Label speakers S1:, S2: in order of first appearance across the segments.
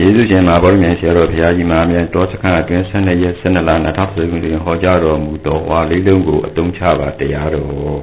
S1: ကျေးဇူးရှင်မဘောရမြတ်ဆရာတော်ဘုရားကြီးမှာအမြဲတောစခန်းအတွင်း12ရက်12လ2010ခုနှစ်ဟောကြားတော်မူတော်ဝါလေးလုံးကိုအသုံးချပါတရားတော်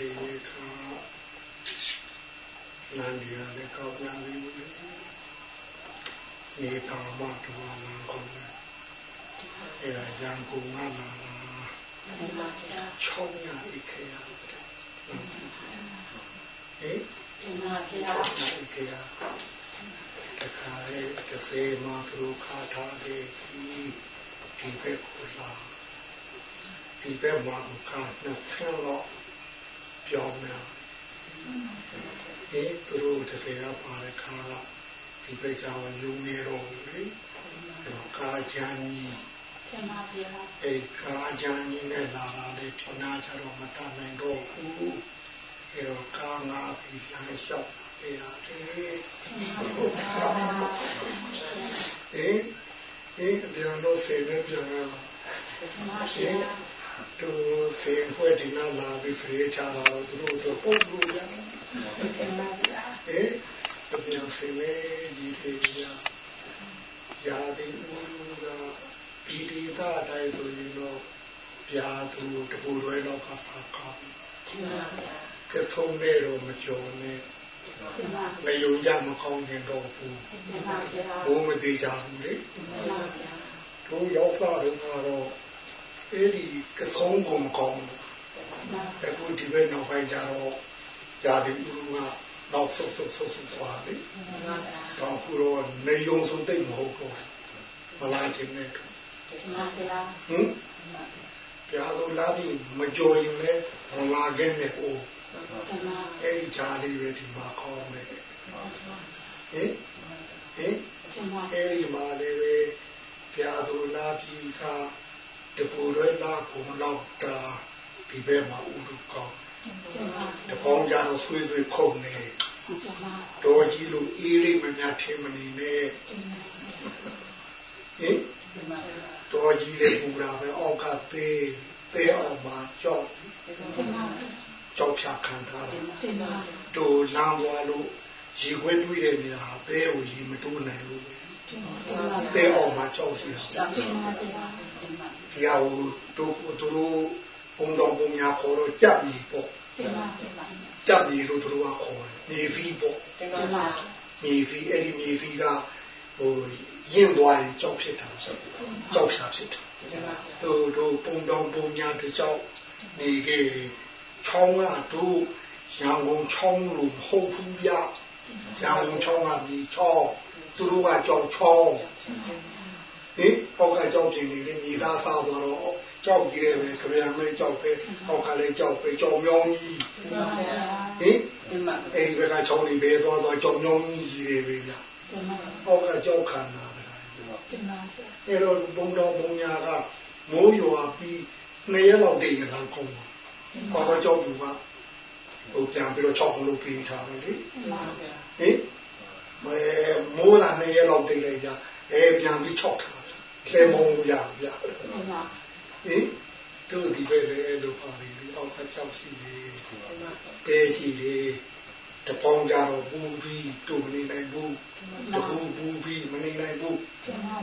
S2: ကို
S3: ရေဖေးခါနန္ဒီရလည်းကောက်ပြန်ပြီးနေတော်မတော်မှာကောင်းတယ်အဲဒါရန်ကုန်ကလာလာချောင်းရဣခေယဟေး
S2: ဒီမှာပြာ
S3: ဣခေယတခါလေတစ်စေမသူခါထားတယ်ဒီဒီဘက်ကိုလာဒီဘက်မှာခါနှစ်ဆယ်တော့ ပြောင်းမယ်ဒီသူတို့တစ်စေကပါတဲ့ခါကဒီဘက်ကြောင်ယူနေတော့လေကာချမ်းကြီး
S2: ကျမဗျာ
S3: အဲကာကြံကြီးနဲ့လာတာလေထနာကြတော့မတတ်နိုင်တော့ဘူးအဲတော့ကာငါပြီးလမ်းလျှောက်ပါလေရတယ်အဲအဲပြန်လို့ဆေးနဲ့ပြန်လာအဲ တို့ဆေးဖွဲ့ဒီနာလာပြီးဖေးချလာတော့သူတို့တော့ပုံလို့ရအဲပြန်ဆေးနဲ့ဒီထေရရာဒီဦးကဒီဒီသာအတိုင်းဆိုရင်တော့ဗျာသူတပူတွဲတော့ကစားကောင်းကဲဆုံးနေတော့မကြော်နဲ့မယုံကြမကောင်းရင်တော့ဘူးဘုံမသေးကြဘူးလေတို့ရောက်လာတော့တော့ အဲ့ဒီကဆုံးကုန်မကောင်းဘူးအခုဒီဘက်နောက်ပိုင်းကျတော့ယာဒီဥရုကနောက်ဆုတ်ဆုတ်ဆုတ်ဆုတ်သွားပြီတော့ခုတော့နေယုံဆုံးသိမ့်မဟုတ်တော့မလာခြင်းနဲ့ဟင်ပြာလို့လာပြီးမကြော်ရင်လည်းမလာခဲ့နဲ့အိုးအဲ့ဒီဓာလေးပဲဒီမှာခေါင်းမယ်ဟင်ဟင်အဲ့ဒီမှာလည်းပဲပြာလို့လာပြီးက တပူရဲလာကုံလောက်တာဒီဘက်မှာဥဒုကောင်းတပေါင်းကြတော့ဆွေးဆွေးခုန်နေတော်ကြီးလို့အေးရိပ်မများထင်မနေနဲ့ဟင်တော်ကြီးတဲ့ပူတာပဲအောက်ကသေးသေးအောင်မှာကြောက်ကြောက်ဖြာခံထားတယ်တို့လမ်းသွားလို့ရေခွဲတွေးတဲ့နေရာဘဲကိုရေမတိုးနိုင်ဘူး တဲအောင်မှာကြောက်စီတာဒီဟာကိုတို့တို့ဘုံတော်ဘုံညာခေါ်တော့ကြက်ပြီပေါ့ကြက်ပြီလို့တို့ကခေါ်တယ်နေဖီးပေါ့နေဖီးအဲ့ဒီနေဖီးကဟိုရင့်သွားရင်ကြောက်ဖြစ်တာကြောက်ဖြာဖြစ်တာတို့တို့ပုံတော်ပုံညာတကြောက်နေခဲ့ချောင်းကတို့ရန်ကုန်ချောင်းလို့မဟုတ်ဘူးဗျရန်ကုန်ချောင်းကဒီချောင်း သူတို့ကကြောက်ချောင်းဟင်ဟောကကြောက်ပြင်းနေလေမိသားစားသွားတော့ကြောက်ကြည့်ရမယ်ခဗျာမဲကြောက်ပဲဟောကလည်းကြောက်ပဲကြောက်မြောင်းကြီးဟင်အဲ့ဒီဘက်ကချောင်းလေးပဲသွားသွားကြောက်မြောင်းကြီးကြီးတွေပဲဗျဟောကကြောက်ခံတာအဲ့တော့ဘုံတော်ဘုံညာကမိုးရွာပြီးနှစ်ရက်လောက်တည်ရတာကောင်းပါဘာသာကြောက်သူကဟိုပြန်ပြီးတော့၆ခုလို့ပြီးထားတယ်လေဟင် မဲမိုးလာနှစ်ရက်လောက်တည်လိုက်ကြအဲပြန်ပြီး၆ထားခဲမုံရပြဟင်တို့ဒီပဲလေလို့ပါပြီအောက်က၆ရှိတယ်ပဲရှိတယ်တပေါင်းကြတော့ပူပြီးတို့မနေနိုင်ဘူးတပူပူပြီးမနေနိုင်ဘူး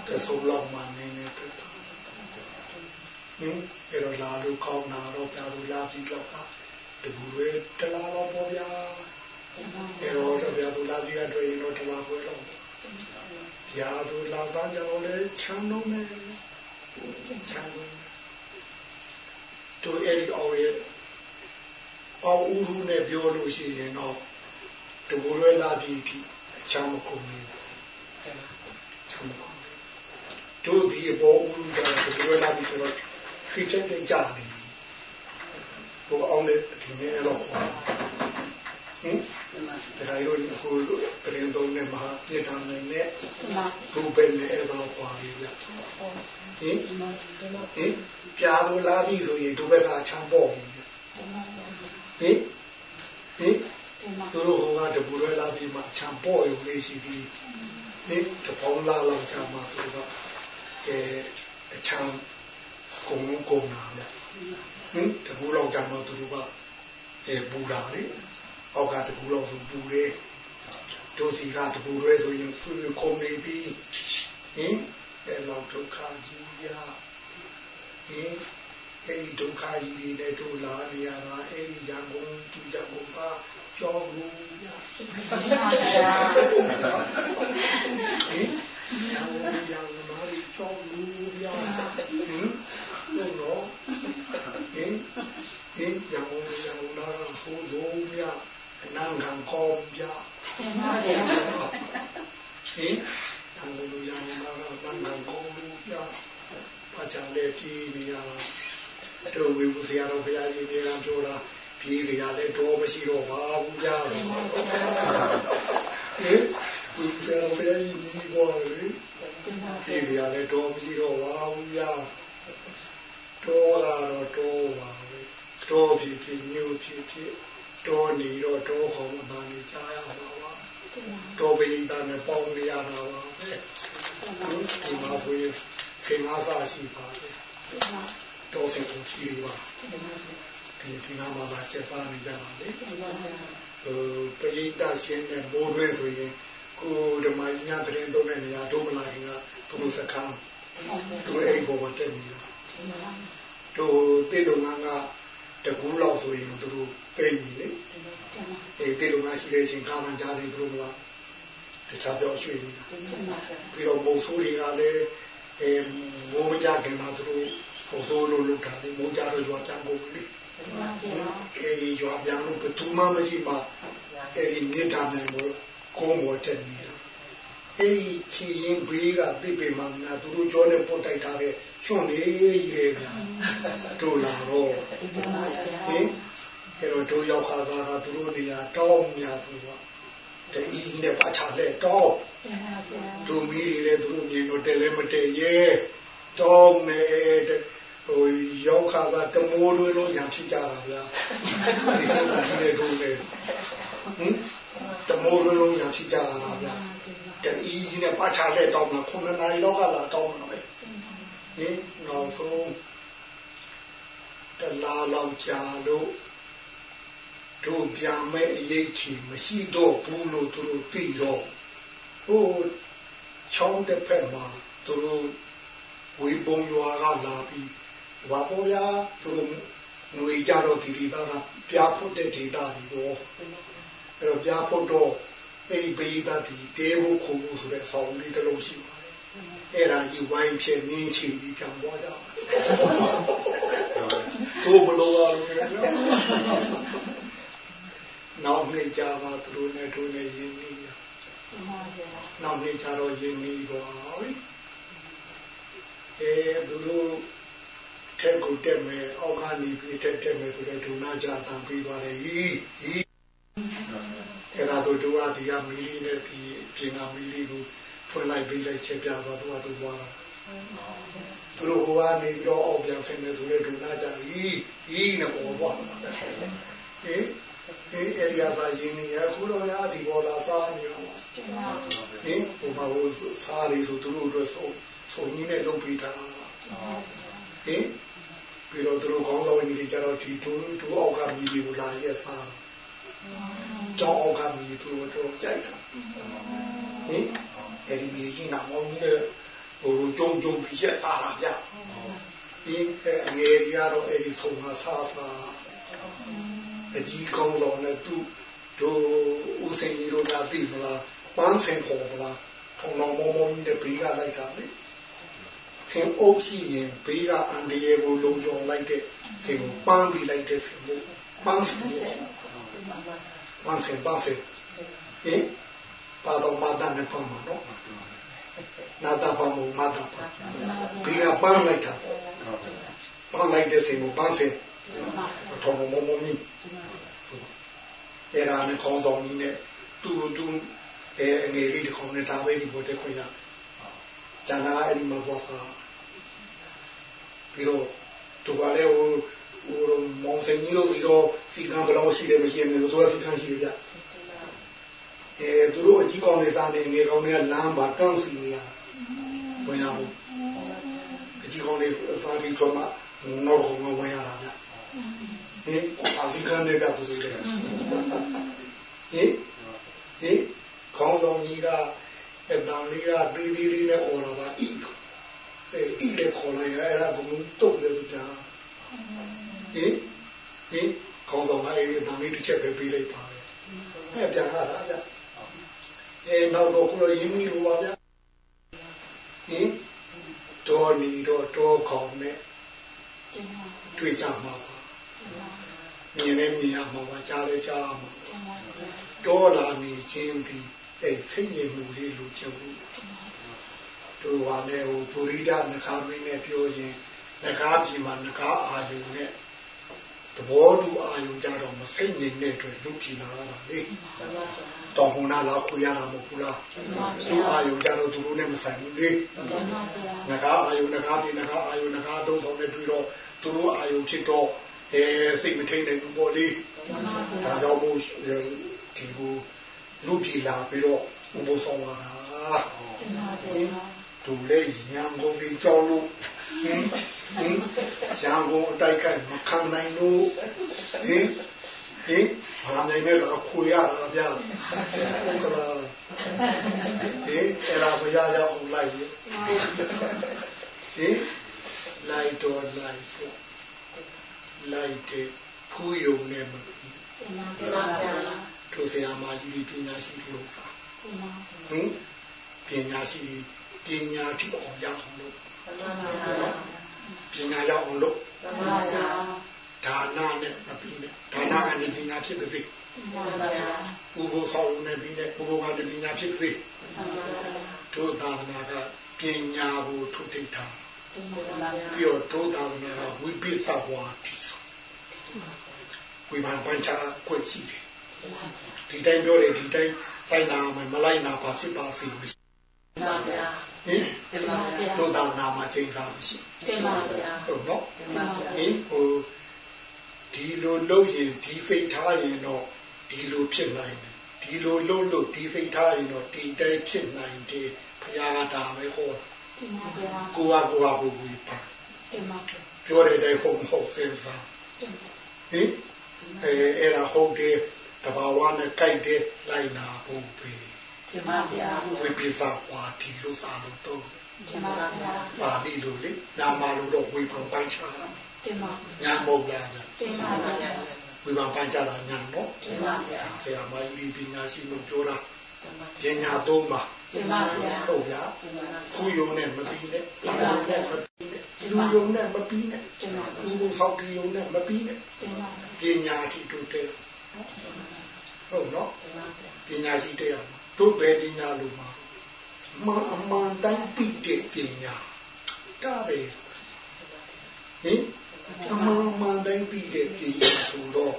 S3: ကဆုံလောက်မှနေနေတတ်တာဟင်အဲ့တော့လာလို့ကောင်းတာတော့ပြလို့လာပြီးတော့ကတပူတွေတလားတော့ပေါ်ဗျာ အဲ့တော့တပြားလို့လာပြီးအတွက်ရင်တော့တလားပွဲတော့ဗျာတို့လာသားကြတော့လေချမ်းလုံးနေချမ်းလုံးတို့အဲ့ဒီအော်ရဲ့အော်ဦးရူနဲ့ပြောလို့ရှိရင်တော့တဘူရွယ်လာပြီးဒီအချမ်းမကုန်ဘူးချမ်းမကုန်တို့ဒီဘောဥဒ္ဒါတဘူရွယ်လာပြီးဆိုတော့ဖြေချက်ကြကြနေပြီဘုအောင်လေဒီနေ့တော့ဟင် ဒါရို့ဟိုပြင်သုံးနဲ့မဟာပြတာနိုင်နဲ့ဘုဘယ်နဲ့အဲ့တော့ပွားပြီဗျဟင်ဟင်ပြာလို့လာပြီဆိုရင်ဒုဘက်ကချမ်းပေါ့ပြီဗျဟင်ဟင်သူတို့ဟိုကတပူရဲလာပြီးမှချမ်းပေါ့ရုံလေးရှိသည်ဟင်တပေါင်းလာလောက်ချမ်းမှသူတို့ကအဲအချမ်းကုံကုံနာဗျဟင်တပူလောက်ချမ်းမှသူတို့ကအဲပူတာလေ အောက်ကတကူလောက်ဆိုပူတယ်တို့စီကတကူရဲဆိုရင်ဆွေခုံနေပြီးဟင်အဲလောက်ဒုက္ခကြီးရဟင်အဲဒီဒုက္ခကြီးတွေနဲ့တို့လာနေရတာအဲဒီရံကုန်သူရံကုန်ကကြောက်လို့ရဟင်ရံကုန်ရံမာရီကြောက်လို့ရဟင်လို့တော့ဟင်ဟင်ရံကုန်ရံကုန်လာဆိုလို့ရ နာငံကောပြဟင်နာငလူရံနာနာငံကောလူပြပါချလေပြည်နေရတို့ဝေဘူးဆရာတော်ဘုရားကြီးနေရာပြောတာပြည်စရာလည်းတော့မရှိတော့ပါဘူးကြာဟင်ဝေဘူးဆရာတော်ဘုရားကြီးဒီပေါ်လေပြည်စရာလည်းတော့မရှိတော့ပါဘူးကြာတော့လာတော့တော့ပါပဲတော့ဖြစ်ဖြစ်ညှို့ဖြစ်ဖြစ် တောနေတော့တောဟောင်းမှနေကြရမှာပါတောပိဋကနဲ့ပေါင်းနေရတာပါပဲဒီမှာဆိုရင်ဆင်ငါးစာရှိပါတယ်တောစင်ကိုကြည့်ပါဒီဒီနာမှာလာချက်စားနေကြပါလေဟိုပိဋကရှင်နဲ့မိုးတွဲဆိုရင်ကိုဓမ္မကြီးများတရင်သုံးတဲ့နေရာဒုမလာခင်ကသူတို့စခန်းသူအိမ်ပေါ်မှာတက်နေတာတို့တိလုံငန်းကတကူလောက်ဆိုရင်သူတို့ ပိတ်ပြီလေအေးတိလုံငန်းရှိတဲ့အချိန်ကာမန်ကြားတယ်သူတို့မလားတခြားပြောရွှေ့နေတာပြီးတော့မုံဆိုးတွေကလည်းအဲမိုးမကြခင်မှာသူတို့ဟိုဆိုးလို့လုပ်တာလေမိုးကြတော့ရွာပြန်ကုန်ပြီအဲဒီရွာပြန်လို့ဘယ်သူမှမရှိမှအဲဒီမြေတာမယ်မို့ကိုယ်မောတက်နေတာအဲဒီချီရင်ဘေးကသိပေမှငါသူတို့ကြောနဲ့ပုတ်တိုက်ထားတဲ့ချွန့်လေးကြီးလေဗျာတို့လာတော့ဟင် အဲတော့တို့ရောက်ခါသာကသူတို့နေရာတောင်းညာသူကတအီးနဲ့ပါချလဲတောင်းတို့မီးလေသူတို့မြင်တော့တဲလဲမတဲရဲတောင်းနေတဲ့ဟိုရောက်ခါသာတမိုးလွေးလို့ညာဖြစ်ကြတာဗျာဒီစက်ကြီးလေတို့လေဟင်တမိုးလွေးလို့ညာဖြစ်ကြတာဗျာတအီးကြီးနဲ့ပါချလဲတောင်းမှာခုနှစ်နာရီလောက်ကလာတောင်းမှာပဲဟင်နောက်ဆုံးတလားလောက်ကြာလို့ တို့ပြန်မဲ့အရေးချီမရှိတော့ဘူးလို့သူတို့သိတော့ဟိုချောင်းတစ်ဖက်မှာသူတို့ဝေပုံရွာကလာပြီးဝါပေါ်ရသူတို့ငွေကြတော့ဒီဒီသားကပြားဖွတ်တဲ့ဒေတာဒီတော့အဲ့တော့ပြားဖွတ်တော့အဲ့ဒီဘေးသားဒီတဲဖို့ခုံဖို့ဆိုတဲ့ဆောင်းလေးတစ်လုံးရှိပါတယ်အဲ့ဒါယူဝိုင်းဖြစ်နင်းချီပြီးပြန်သွားကြပါတို့ဘလို့ရလဲ နောက်နေ့ကြာမှသူတို့နဲ့တို့နဲ့ရင်းနှီးရနောက်နေ့ကြာတော့ရင်းနှီးသွားပြီအဲသူတို့ထက်ကိုတက်မယ်အောက်ကနေပြီးတက်တက်မယ်ဆိုတဲ့ဒုနာကြတန်ပြီးသွားတယ်ဟီဟီအဲ့ဒါတို့တို့ကဒီကမီလီနဲ့ဒီပြင်ကမီလီကိုဖွင့်လိုက်ပြီးလိုက်ချက်ပြသွားတော့သူသွားတာသူတို့ဟိုကနေပြီးတော့အောက်ပြန်ဆင်းမယ်ဆိုတဲ့ဒုနာကြဟီဟီနဲ့ပေါ်သွားတာဟင် ဒီဧရိယာပါရင်းနေရခုတော့ရဒီပေါ်လာစားနေတော့ဟင်ဟိုမှာဟိုစားရီဆိုသူတို့အတွက်ဆိုဆိုကြီးနဲ့လုပ်ပြီးတာဟင်ပြီးတော့သူတို့ခေါင်းဆောင်ကြီးတွေကြတော့ဒီတို့တို့အောက်ကမြည်တွေကိုလာရက်စားကျောင်းအောက်ကမြည်သူတို့တော့ကြိုက်တာဟင်အဲ့ဒီမြည်ကြီးနာမောင်းကြီးနဲ့ဟိုကြုံကြုံပြီးရက်စားလာဗျဒီအငယ်ကြီးကတော့အဲ့ဒီဆုံးမှာစားစား အကြီးကောင်းတော်နဲ့သူတို့ဦးစိန်ကြီးတို့ကသိမလားပန်းစင်ခေါ်မလားထုံတော်မောမောကြီးနဲ့ဘေးကလိုက်တာလေဆင်အုပ်ရှိရင်ဘေးကအန်ဒီယေကိုလုံခြုံလိုက်တဲ့ဆင်ကိုပန်းပြီးလိုက်တဲ့ဆင်ကိုပန်းစင်ပန်းစင်ပန်းစင်ဟင်ပါတော်မာတာနဲ့ပတ်မှာနော်နာတာပမမာတာပဘေးကပန်းလိုက်တာပန်းလိုက်တဲ့ဆင်ကိုပန်းစင် ထုံတော်မောမောကြီးဟအဲ့ဒါနဲ့ခေါင်းဆောင်ကြီးနဲ့သူ့သူအဲအငယ်လေးတစ်ခေါင်းနဲ့ဒါပဲဒီပေါ်တက်ခွင့်ရကျန်တာအဲ့ဒီမှာပေါ့ခါပြီးတော့သူကလည်းဟိုဟိုမောင်စင်ကြီးတို့ပြီးတော့စီကံဘယ်လောက်ရှိတယ်မရှိဘူးသူကစီကံရှိတယ်ဗျအဲသူတို့အကြီးကောင်းတွေစားနေငယ်ကောင်းတွေကလမ်းမှာကန့်စီနေရဝင်ရဘူးအကြီးကောင်းတွေစားပြီးတော့မှနောက်တော့ဝင်ရတာဗျ ဟင်အစီကံတွေကသူတွေဟင်ဟင်ခေါင်းဆောင်ကြီးကအတန်လေးကသေးသေးလေးနဲ့អော်လာပါဣအဲဣလည်းခေါ်လိုက်ရအဲ့ဒါကဘုံတုတ်တယ်ကြာဟင်ဟင်ခေါင်းဆောင်ကအဲ့ဒီအတန်လေးတစ်ချက်ပဲပေးလိုက်ပါပဲအဲ့ပြန်လာတာဗျအဲနောက်တော့ကိုလိုရင်းမိလို့ပါဗျဟင်တော်နေတော့တော်ခေါင်နဲ့တွေ့ကြမှာပါ မြင်လည်းမြင်ရမှာပါကြားလည်းကြားရမှာတော်လာနေခြင်းဒီအဲသိဉ္ဇမှုလေးလိုချင်ဘူးတို့ဟာလည်းဟိုပုရိဒနှခါမင်းနဲ့ပြောရင်နှခါပြည်မှာနှခါအာယုန်နဲ့သဘောတူအာယုန်ကြတော့မစိတ်ငြိမ်တဲ့အတွက်လူပြည်လာတာလေတော်ဟိုနာလာခွေရတာမဟုတ်ဘူးလားသူအာယုန်ကြတော့သူတို့နဲ့မဆိုင်ဘူးလေနှခါအာယုန်နှခါပြည်နှခါအာယုန်နှခါသုံးဆောင်နဲ့တွေ့တော့သူတို့အာယုန်ဖြစ်တော့ အဲစိတ်မထိန်နိုင်ဘူးပေါ့လေဒါကြောင့်မို့ဒီကိုလူပြည်လာပြီးတော့ဘုံဆောင်လာတာသူလည်းရန်ကုန်ကြီးကြောက်လို့ဟင်ဟင်ရန်ကုန်အတိုက်ကမခံနိုင်လို့ဟင်ဟင်ဘာနိုင်လဲတော့ခွေရတာဗျာဟုတ်ကလားဟင်အဲ့ဒါမရရအောင်လိုက်ဟင်လိုက်တော့လိုက်ပေါ့ လိုက်တဲ့ဖူးယုံနဲ့မပြီးတို့ဆရာမကြီးပညာရှိလို့စားဟင်ပညာရှိပညာတိအောင်ရအောင်လို့ပညာရအောင်လို့ဒါနနဲ့မပြီးနဲ့ဒါနကနေပညာဖြစ်ပါစေဥပ္ပဆောင်နဲ့ပြီးနဲ့ဥပ္ပကပညာဖြစ်ပါစေတို့သာသနာကပညာကိုထုထိတ်ထား ပြီးတော့တို့သာသနာကဝိပိဿဝါတိဝိမာန်ပัญชာကွက်ရှိတယ်ဒီတိုင်းပြောတယ်ဒီတိုင်းလိုက်နာမယ်မလိုက်နာပါဖြစ်ပါစေလို့
S2: ပါဗျာ
S3: ဟင်တင်ပါဗျာတို့သာနာမှာချိန်စားမရှိ
S2: တင်ပါဗျာ
S3: ဟုတ်နော်
S2: တင်ပါဗျာ
S3: ဟင်ဟိုဒီလိုလုပ်ရင်ဒီစိတ်ထားရင်တော့ဒီလိုဖြစ်နိုင်တယ်ဒီလိုလုပ်လို့ဒီစိတ်ထားရင်တော့ဒီတိုင်းဖြစ်နိုင်တယ်ဘုရားကဒါပဲဟော
S2: တင်ပါဗျာ
S3: ကိုကကိုကကိုကိုပါ
S2: တင်ပါ
S3: ပြောတဲ့အတိုင်းဟုတ်မဟုတ်စဉ်းစား
S2: တင်ပါ
S3: ဟင်အဲအဲ့ဒါဟုတ်တယ်တဘာဝနဲ့ကြိုက်တဲ့လိုက်နာဖို့ပဲ
S2: ဒီမှာဗျာ
S3: ဝိပိသဝါဒီလို့စာလို့တော့
S2: ဒီမှာဗျာ
S3: ပါဠိလိုလေနာမလို့တော့ဝိပံပိုင်းခြား
S2: ဒီမှာ
S3: ညာမဟုတ်လား
S2: ဒီမှာဗျာ
S3: ဝိပံပိုင်းခြားတာညာနော်
S2: ဒီမှာဗျာ
S3: ဆရာမကြီးဒီပညာရှိလို့ပြောတာ ပညာသုံးပါ
S2: ဒီမှာဗျာ
S3: ဟုတ်ဗျာခုယုံနဲ့မပြီးနဲ့ဒီမှာနဲ့မပြီးနဲ့လူယုံနဲ့မပြီးနဲ့
S2: ဒီမှာ
S3: လူကိုဆောက်ကြယုံနဲ့မပြီးနဲ့
S2: ဒီမှာ
S3: ပညာတိတို့တဲ့ဟုတ်နော်ပညာရှိတရားတို့ပဲပညာလို့မှာမအမှန်တိုင်းသိတဲ့ပညာဒါပဲဟင်အမှန်မှန်တိုင်းသိတဲ့ပညာဆိုတော့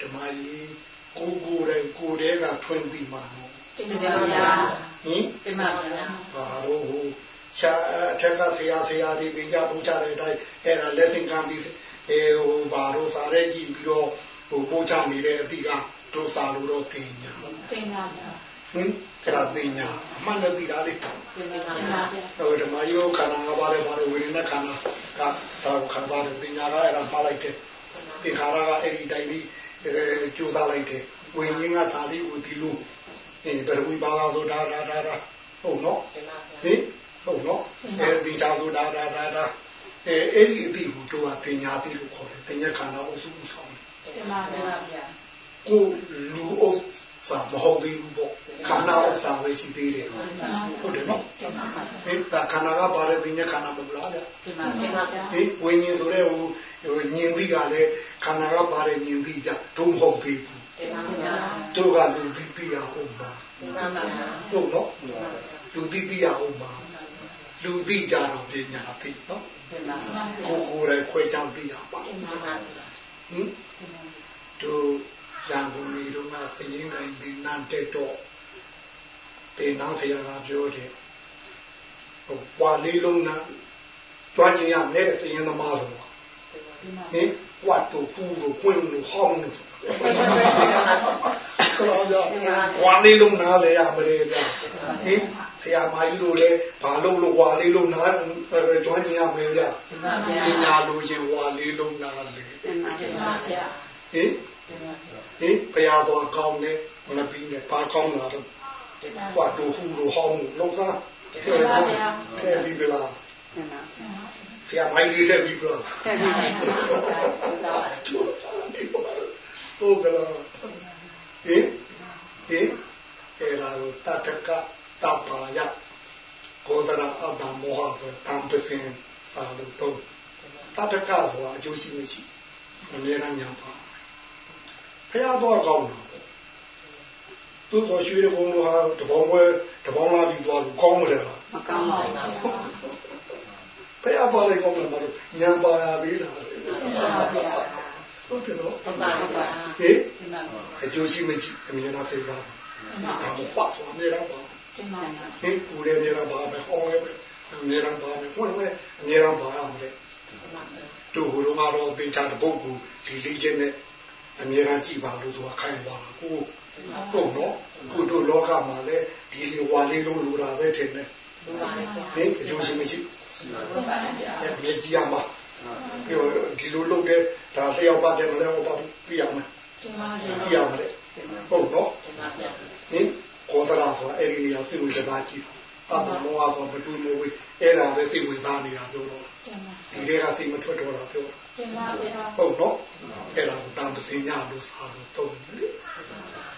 S3: ဓမ္မကြီးကိုကိုယ်တိုင်ကိုယ်တည်းကထွန်းပြီးမှာနော်
S2: တင်ပါဗျာ
S3: ဟင်
S2: တင်ပါဗျာ
S3: ဟာတော့ဟိုရှာအထက်ကဆရာဆရာတွေပြင်ကြပူကြတဲ့အတိုင်းအဲ့ဒါလက်ဆင့်ကမ်းပြီးအဲဟိုဘာလို့စားရဲကြည့်ပြီးတော့ဟိုပို့ချနေတဲ့အတိကဒုစာလို့တော့သိညာ
S2: သိညာဗျာ
S3: ဟင်အဲ့ဒါသိညာအမှန်လည်းသိတာလေ
S2: သိညာဗျာ
S3: ဟိုဓမ္မယောခန္ဓာငါးပါးလည်းပါတယ်ဝိညာဉ်ခန္ဓာကသာခန္ဓာတယ်သိညာကအဲ့ဒါမှားလိုက်တယ်သင်္ခါရကအဲ့ဒီတိုင်းပြီးအဲကြိုးစားလိုက်တယ်ဝိညာဉ်ကဒါလေးကိုဒီလို အဲဘယ်ဝိပါကဆိုဒါဒါဒါဒါဟုတ်နော်ဟင်ဟုတ်နော်အဲဒီချာဆိုတာဒါဒါဒါအဲအဲ့ဒီအတိကိုတို့ကပညာတိလို့ခေါ်တယ်ပညာခန္ဓာအုပ်စုဆောင်တယ်
S2: တင်ပါဗျာ
S3: ကိုလူအုပ်စာမဟုတ်သေးဘူးပေါ့ခန္ဓာဥစ္စာပဲရှိသေးတယ်ဟုတ်တယ်နော်ဟင်ဒါခန္ဓာကပါတယ်ပညာခန္ဓာမဟုတ်လားဗျ
S2: တင်ပါဗျာ
S3: ဟင်ဝိညာဉ်ဆိုတဲ့ဟိုညင်ပြီးကလည်းခန္ဓာကပါတယ်ညင်ပြီးကြဒုံဟုတ်သေးဘူး
S2: တင်ပါဗျာ
S3: တို့ကလူပြီးပြီးရအောင်ပါ
S2: တင်ပါဗျာ
S3: တို့နော်လူပြီးပြီးရအောင်ပါလူသိကြတော့ပညာသိနော်ကိုကိုယ်တိုင်ခွဲခြားသိတာပါဟင်တို့ဒရန်ကုန်ပြည်တော့ကစည်ရင်တိုင်းဒီနန်းတက်တော့တေနောင်ဆရာကပြောတယ်ဟိုပွာလေးလုံးနဲ့ကြွားခြင်းရမယ်တဲ့စည်ရင်သမားဆိုတော့ဟင် ဝတ်တူဖူးလို့ပွင့်လို့ဟောင်းလို့ကလောကြဝါလေးလုံးနားလေရမလဲဗျဟင်ဆရာမကြီးတို့လည်းဘာလို့လို့ဝါလေးလုံးနားကြွားခြင်းရမယ်ဗျပညာလိုခြင်းဝါလေးလုံးနားလေဟင်ဟင်ဘုရားတော်ကောင်းတယ်မပြီးနဲ့ဘာကောင်းလာတော့ဝတ်တူ ဖူးလို့ဟောင်းလို့လုံးသားခဲပြီးပြီလားဆရာမကြီးဆက်ပြီးပြီလားဆက်ပြီးပြီဟုတ်ကလားဟင်ဟင်အဲ့ဒါကိုတတကတပါယကိုသရအတ္တမောဟဆိုတန်တစင်စာလို့တော့တတကဆိုတာအကျိုးရှိမရှိအမြဲတမ်းညာပါဖះတော့ကောင်းတယ်သူ့တော်ရွှေဘုံတို့ဟာတဘောင်းဝဲတဘောင်းလာပြီးသွားလို့ကောင်းမတယ်လား
S2: မကောင်းပါဘူး
S3: ဖះပါလေကောင်းတယ်မလို့ညာပါရပြီလားဟုတ်တယ်နော်
S2: ဟုတ်ပါဘူးဟေး
S3: အကျိုးရှိမရှိအမြဲတမ်းသိပါဒါမှဖတ်ဆိုအမြဲတမ်းပါဟင်ကိုလည်းအမြဲတမ်းပါပဲဟောလည်းအမြဲတမ်းပါပဲဖွင့်လည်းအမြဲတမ်းပါရမယ်တို့ဟိုတော့ကတော့သင်္ချာတပုတ်ကိုဒီလေးချင်းနဲ့အမြဲတမ်းကြည်ပါလို့သူကခိုင်းသွားတာကိုဟုတ်နော်ကိုတို့လောကမှာလည်းဒီလိုဝါလေးလုံးလိုတာပဲထင်တယ်ဟင်အကျိုးရှိမရှိအဲ့ မြေကြီးရမှာပြောဒီလိုလုပ်တဲ့ဒါလျှောက်ပါတယ်မလဲဟောပါပြရမယ်ကြည့်ရမယ်ဟုတ်နော်ဟင်ကောသရာဆိုအဲ့ဒီနေရာစိတ်ဝင်စားကြည့်တာတမောဟဆိုဘတူမဝေးအဲ့ဒါပဲစိတ်ဝင်စားနေတာပြောတော့ဒီတွေကစိတ်မထွက်တော့တာပြောဟုတ်နော်အဲ့ဒါကိုတန်ပစင်ညာလို့စားလို့တုံးတယ်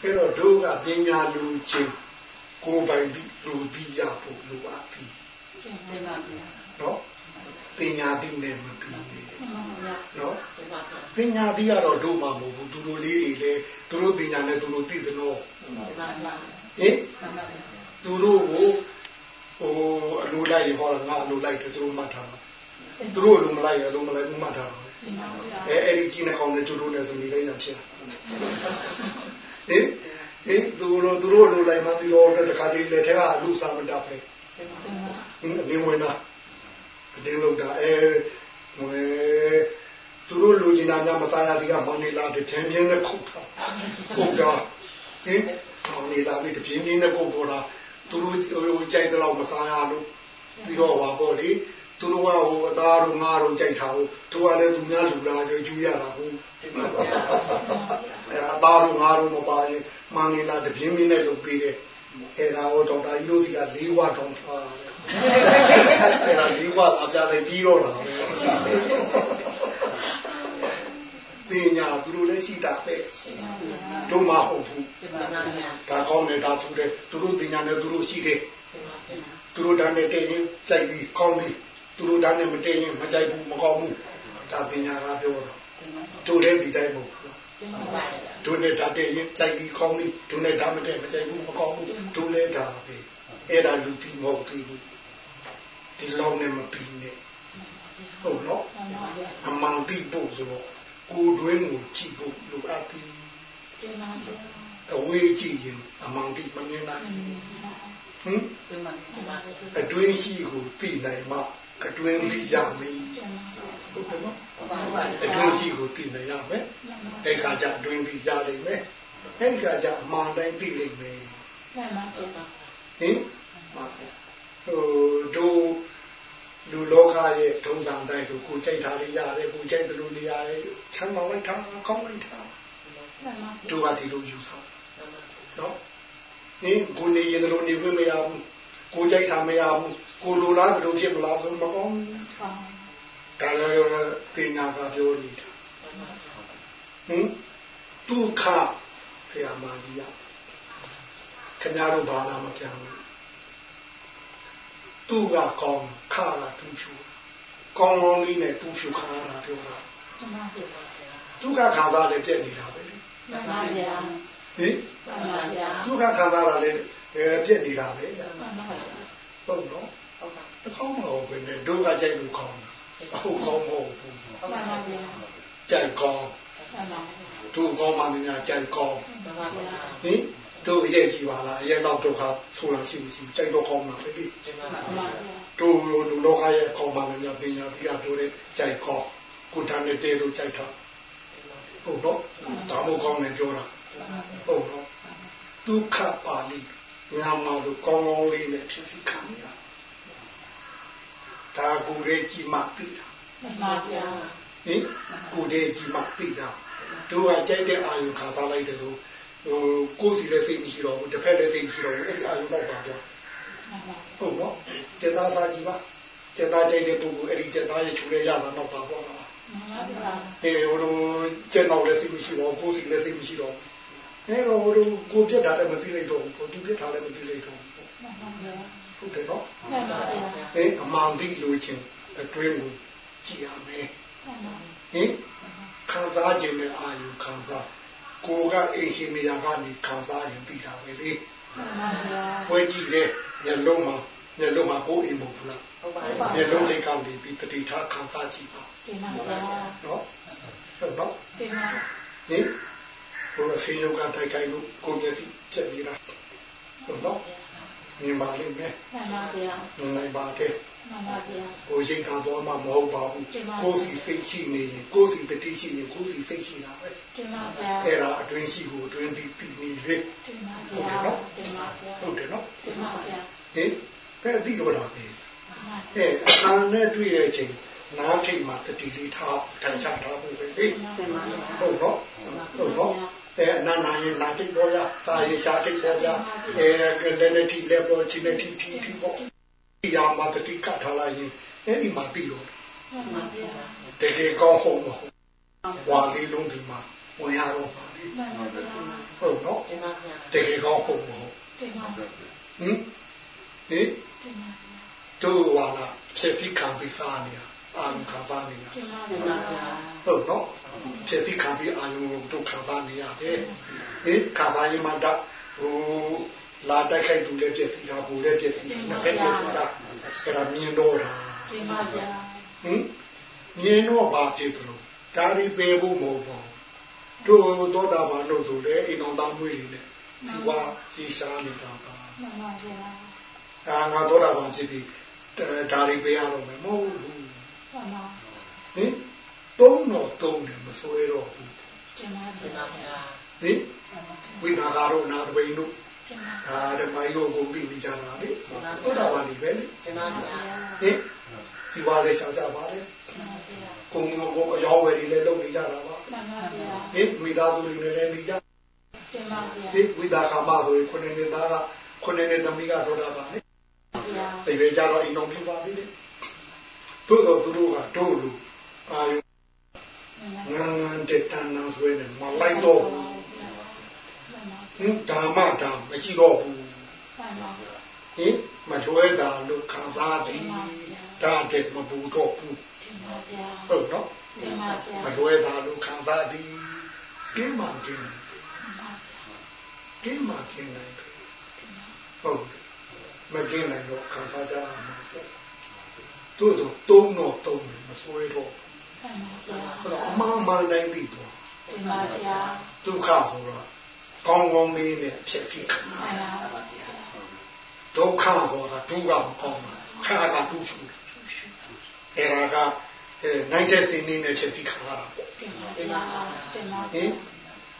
S3: အဲ့တော့တို့ကပညာလူချင်းကိုယ်ပိုင်ပြီးလူပြီးရဖို့လိုအပ်ပြီ နော်ပညာသိနေမှာပြီးတယ်နော်ပညာသိရတော့တို့မှမဟုတ်ဘူးသူတို့လေးတွေလည်းသူတို့ပညာနဲ့သူတို့သိတယ်နော်ဟင်သူတို့ကိုဟိုအလိုလိုက်ဟောငါအလိုလိုက်တယ်သူတို့မှတ်ထားတာသူတို့အလိုမလိုက်ရအလိုမလိုက်ဘူးမှတ်ထားတာအဲအဲ့ဒီကြီးနှကောင်နဲ့ကျိုးတို့နဲ့ဆိုနေလိုက်ရဖြစ်ဟင်ဟင်သူတို့သူတို့လိုလိုက်မှဒီတော့တခါတည်းလက်ထက်ကအလူစာမတတ်ပဲဟင်အင်းဝင်တာ အတင်းလို့တာအဲဝဲသူတို့လူကျင်တာများမစားရသေးကမောင်နေလာတဲ့ထင်းပြင်းနဲ့ခုတ်တာခုတ်တာဟင်မောင်နေလာပြီးတပြင်းပြင်းနဲ့ခုတ်ပေါ်တာသူတို့ကြိုက်တော့မစားရလို့ပြီးတော့ပါပေါ့လေသူတို့ကဟိုအသားတို့ငါတို့ကြိုက်တာဟုတ်သူကလည်းသူများလူလာကြကျူးရတာဟုတ်အဲအသားတို့ငါတို့မပါရင်မှန်နေလားတပြင်းပြင်းနဲ့လုပ်ပြီးတယ်အဲဒါဟောဒေါက်တာကြီးတို့စီက၄ဝတောင်းထားတယ် အဲဒါ၄ဝအကြလည်းပြီးတော့တာပညာသူတို့လည်းရှိတာပဲတို့မဟုတ်ဘူးဒါကောင်းတယ်ဒါသူတယ်သူတို့ပညာနဲ့သူတို့ရှိတယ်သူတို့တန်းနဲ့တည်ရင်ကြိုက်ပြီးကောင်းပြီးသူတို့တန်းနဲ့မတည်ရင်မကြိုက်ဘူးမကောင်းဘူးဒါပညာကပြောတာတို့လည်းဒီတိုင်းမဟုတ်ဘူးတို့နဲ့ဓာတ်တဲ့ရင်ကြိုက်ပြီးကောင်းပြီးတို့နဲ့ဓာတ်မတဲ့မကြိုက်ဘူးမကောင်းဘူးတို့လည်းဒါပဲအဲ့ဒါလူတိမဟုတ်သေးဘူး ဒီလောက်နဲ့မပြီးနဲ့ဟုတ်နော်အမှန်ပြီးဖို့ဆိုတော့ကိုယ်တွင်းကိုကြည့်ဖို့လိုအပ်သည်အဝေးကြည့်ရင်အမှန်ပြီးမမြင်နိုင်ဟင်အတွင်းရှိကိုသိနိုင်မှအတွင်းသိရမည်ဟုတ်ကဲ့နော်အတွင်းရှိကိုသိနိုင်ရမယ်အဲ့ခါကျအတွင်းသိရလိမ့်မယ်အဲ့ဒီခါကျအမှန်တိုင်းသိလိမ့်မယ်ဟင် ဟိုတို့လူလောကရဲ့ဒုံစံတိုင်းဆိုကိုကြိုက်တာလေးရတယ်ကိုကြိုက်တယ်လို့နေရတယ်ချမ်းသာလိုက်တာကောင်းလိုက်တာတို့ကဒီလိုယူဆနော်ဟင်ကိုနေရင်တို့နေခွင့်မရဘူးကိုကြိုက်တာမရဘူးကိုလိုလားတို့ဖြစ်မလားဆိုမကောင်းဒါလည်းပညာကပြောနေတာဟင်ဒုက္ခဆရာမကြီးရခင်ဗျားတို့ဘာသာမပြောင်းဘူး သူ့ကကောင်းခါတာတူရှူကောင်းကောင်းလေးနဲ့တူရှူခါတာပြောတာသူကခံစားတယ်ပြက်နေတာပဲလေ
S2: မှန်ပါဗျာ
S3: ဟင်မှန်ပါဗျာသူကခံစားတာလည်းပြက်နေတာပဲဗျာမှန်ပါဗျာဟုတ်နော်ဟုတ်ပါတကောင်းမဟုတ်ဘူးနဲ့တို့ကကြိုက်လို့ကောင်းတာဟုတ်ကောင်းမဟုတ်ဘူးမှန်ပါဗျာကြိုက်ကောင်းတို့ကောင်းမှများကြိုက်ကောင်းဟင် တို့ရဲ့ကြည့်ပါလားရဲ့တော့ဒုက္ခဆိုတာရှိမရှိကြိုက်တော့ကောင်းမှာပဲလေတို့လူလောကရဲ့ကောင်းမှများပညာပြီးတော့တို့ရဲ့ကြိုက်ကောင်းကိုတန်းနဲ့တဲလို့ကြိုက်တာဟုတ်တော့ဒါမို့ကောင်းတယ်ပြောတာဟုတ်တော့ဒုက္ခပါဠိညာမှာတို့ကောင်းကောင်းလေးနဲ့ဖြစ်စီခံရဒါကိုရဲ့ကြည်မှသိတာမှန်ပါဗျာဟင်ကိုရဲ့ကြည်မှသိတာတို့ကကြိုက်တဲ့အာယုခံစားလိုက်တယ်ဆို ဟိုကိုယ်စီလည်းစိတ်မရှိတော့ဘူးတစ်ဖက်လည်းစိတ်မရှိတော့ဘူးအဲ့ဒီအာယုတော့ပါတော့ဟုတ်နော်စေတသာကြီးပါစေတကြိုက်တဲ့ပုဂ္ဂိုလ်အဲ့ဒီစေတရဲ့ခြူရဲရတာတော့ပါတော့လားအဲဟိုလိုကျက်တော့လည်းစိတ်မရှိတော့ကိုယ်စီလည်းစိတ်မရှိတော့အဲတော့ဟိုလိုကိုပြတ်တာလည်းမသိလိုက်တော့ဘူးသူပြတ်တာလည်းမသိလိုက်တော့ဘူးဟုတ်တယ်နော်အဲအမှန်သိလို့ချင်းအတွင်းကိုကြည့်ရမယ်ဟင်ခံစားခြင်းနဲ့အာယုခံစား ကိုကအိမ်ရှင်နေရာကနေခံစားရင်ပြီးတာပဲလေမှန်ပါဗျာပွဲကြည့်တဲ့မျက်လုံးမှာမျက်လုံးမှာကိုယ်အိမ်မဟုတ်ဘူးလားဟုတ်ပါဘူးမျက်လုံးစိတ်ကောင်းပြီးတတိထားခံစားကြည့်ပါတင်ပါဗျာနော်ဟုတ်နော်တင်ပါဟင်ဘုရားဆေးရုံကတိုက်ခိုက်လို့ကိုယ်မျက်စိချက်နေတာဟုတ်နော် မြင်ပါလိမ့်မယ်မှန်ပါဗျာမြင်နိုင်ပါတယ်မှန်ပါဗျာကိုရိတ်ခါတော့မှမဟုတ်ပါဘူးကိုယ်စီစိတ်ရှိနေရင်ကိုယ်စီတတိရှိရင်ကိုယ်စီစိတ်ရှိတာပဲတင်ပါဗျာအဲ့ဒါအတွင်းရှိကိုအတွင်းပြီးပြီးနေလေတင်ပါဗျာတင်ပါဗျာဟုတ်တယ်နော်တင်ပါဗျာဟင်ဘယ်ပြီးတော့လာပြီအဲအခါနဲ့တွေ့တဲ့အချိန်နားထိတ်မှာတတိလေးထားတန်ချထားဖို့ပဲဟင်ဟုတ်နော်ဟုတ်နော် အဲနာနာရင်နာတိတ်ပေါ်ရစာရေးရှားတိတ်ပေါ်ရအဲကလည်းနဲ့တိလည်းပေါ်ချင်းနဲ့တိတိတိပေါ်ဒီရမှာတတိကထားလိုက်ရင်အဲ့ဒီမှာပြီးတော့တကယ်ကောင်းဟုတ်မဟုတ်ဝါလေးလုံးဒီမှာဝင်ရတော့ပါလေဟုတ်နော်တကယ်ကောင်းဟုတ်မဟုတ်ဟင်ဟင်တို့ဝါလာဖြစ်ပြီးခံပြီးစားနေတာ အာရုံခံစားနေတာဟုတ်နော်ဖြစ်ပြီးခံပြီးအာရုံတို့ခံစားနေရတယ်ဟင်ခံစားရင်မှတော့ဟိုလာတိုက်ခိုက်သူလည်းပြည့်စည်တာဘူလည်းပြည့်စည်တာနှစ်ဖက်ပြည့်စည်တာအဲ့ဒါမြင်တော့တာတင်ပါဗျာဟင်မြင်တော့ဘာဖြစ်သလိုဒါရီပေဖို့မဟုတ်ပါဘူးတို့သောတာပန်တို့ဆိုလေအိမ်တော်သားမွေးနေတယ်ဒီဝါစီရှားနေတာပါမှန်ပါဗျာအာငါသောတာပန်ဖြစ်ပြီးဒါရီပေရတော့မယ်မဟုတ်ဘူး မှန်ပါဟင်သုံးတော့သုံးတယ်မဆွဲတော့ဘူးတင်ပါဗျာဟင်ဝိဒါကတော့နာတပိန်တို့ဒါဓမ္မကြီးကိုကုန်ပြီးနေကြတာလေသုဒ္ဓဘာတိပဲလေဟင်စီဝါလေးရှောင်ကြပါလေကုံကိုအယောဝယ်တွေလည်းလုပ်နေကြတာပါဟင်ဝိဒါသူတွေလည်းနေကြဟင်ဝိဒါခမဆိုရင်ခုနှစ်နှစ်သားကခုနှစ်နှစ်သမီးကသုဒ္ဓဘာလေဒီပဲကြတော့အိမ်တော်ပြပါပြီလေတို့ တော့သူတို့ကတို့လူအာယုငန်းငန်းတက်တန်းတန်းဆွဲနေမလိုက်တော့ဘူးဟင်ဓမ္မဓမ္မရှိတော့ဘူးဟင်မထွဲတာလို့ခံစားသည်ဒါတဲ့မဘူးတော့ဘူးဟုတ်နော်မထွဲတာလို့ခံစားသည်ကင်းမှကင်းကင်းမှကင်းနိုင်ဟုတ်မကင်းနိုင်တော့ခံစားကြမှာပေါ့ တို့တော့တုံးတော့တုံးမဆွဲတော့ဟုတ်တော့အမှန်မှန်နိုင်ပြီတော့ဒုက္ခဆိုတော့ကောင်းကောင်းလေးနဲ့ဖြစ်ဖြစ်ခံရဒုက္ခဆိုတာဒုက္ခမကောင်းဘူးခါကဒုစုအဲ့ဒါကအဲနိုင်တဲ့စိတ်နဲ့ဖြစ်ဖြစ်ခံရတာပေါ့ဟင်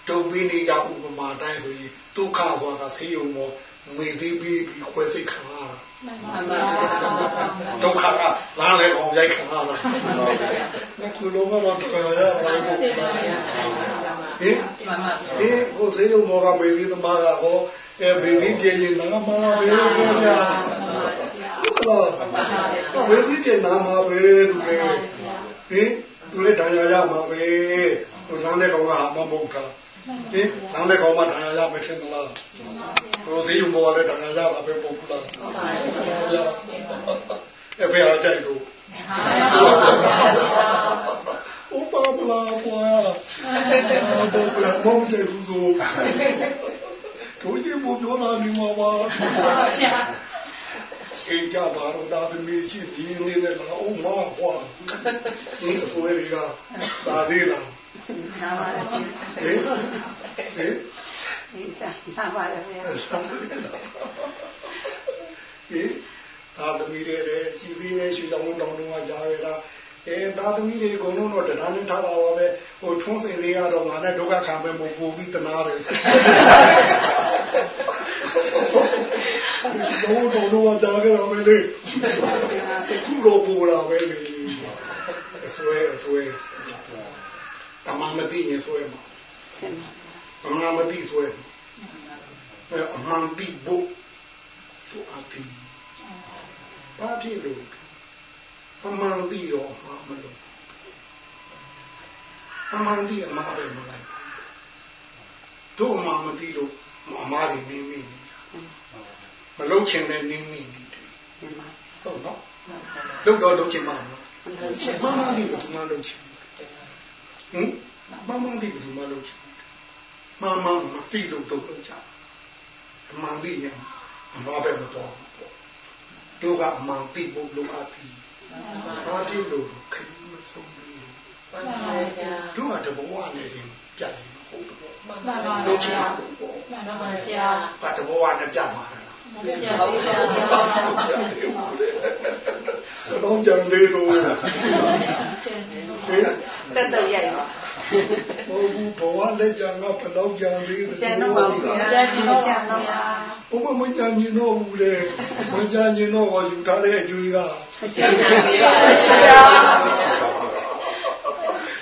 S3: ဒုပိနေကြဥပမာတိုင်းဆိုရင်ဒုက္ခဆိုတာဆေးရုံပေါ် ငွေသေးပြီးပြီးခွဲစိတ်ခံရတာဒုက္ခကလမ်းလေအောင်ရိုက်ခံရတာခုလုံးကတော့တော်ရရပါလိမ့်မယ်ဟင်ဟင်ဟိုစေယုံမောကမေဒီသမားကဟောအဲမေဒီပြေရင်နာမလာပဲပြောကြဟုတ်လားမေဒီပြေနာမပဲသူပဲဟင်သူလည်းဒဏ်ရာရမှာပဲဟိုလမ်းတဲ့ကောင်ကဟာမမဟုတ်တာ ဒီလမ်းတဲ့ကောင်မှဒဏ်ရာရမယ်ထင်သလားဟိုစေယုံမောကလည်းဒဏ်ရာရတာပဲပုံကလားအဲ့ဘယ်အားကြိုက်လို့ဥပမလာပွားတော့ဘယ်မှမကြိုက်ဘူးဆိုတို့ရင်ဘပြောလာနေမှာပါစိတ်ကြပါတော့ဒါသမီးချင်းဒီနေနဲ့လာအောင်မဟွာဒီအစိုးရကဒါလေးလား
S2: နာပါလေဟင်ဟင်နာပါလေဟင်
S3: သာသမီတွေလည်းကြည်ပြီးနေရွှေတောင်တောင်တုံးကကြားရတာအဲသာသမီတွေအကုန်လုံးတော့တရားနဲ့ထားပါပါပဲဟိုထုံးစင်လေးကတော့ငါနဲ့ဒုက္ခခံပဲမပူပြီးတနာတယ်တော့တော့တော့ကြားကြတော့မယ်လေခုတော့ပူလာပဲလေအစွဲအစွဲ အမှန်မသိရင်ဆွဲမှာအမှန်မသိဆွဲအမှန်သိဖို့သူအတိဘာဖြစ်လို့အမှန်သိတော့အမှန်မလို့အမှန်သိအမှားပဲမလိုက်တို့အမှန်မသိလို့အမှားတွေနေမိမလုံးချင်တဲ့နေမိနေတယ်ဟုတ်နော်လုံးတော့လုံးချင်မှာမလားမမသိဘူးမလုံးချင်ဟ င်မမသိဘူးမလုံးချင်မမမသိလို့တော့လုံးချအမှန်သိရင်အမှားပဲမတော်ဘူးတို့ကအမှန်သိဖို့လိုအပ်တယ်ဘာဖြစ်လို့ခရီးမဆုံးဘူးတို့ကတဘဝနဲ့ရင်ပြတ်ရင်ဟုတ်တော့မှန်ပါပါတို့ချင်ဘူးပေါ့မှန်ပါပါဗျာဘာတဘဝနဲ့ပြတ်မှာလဲ မှန်ပါပါတော့ကြံသေးလို့
S2: တက်တော့ရိုက်ပါ
S3: ဘုဘူးဘဝလက်ကြံကဘလောက်ကြံသေးတယ်
S2: ကျန်တော့ပါဗျာကျန်တော့ကျန်တော့ပါ
S3: ဘုမမကြံရင်တော့ဘူးလေမကြံရင်တော့ယူထားတဲ့အကျွေးက
S2: ကျန်ပါဗျာ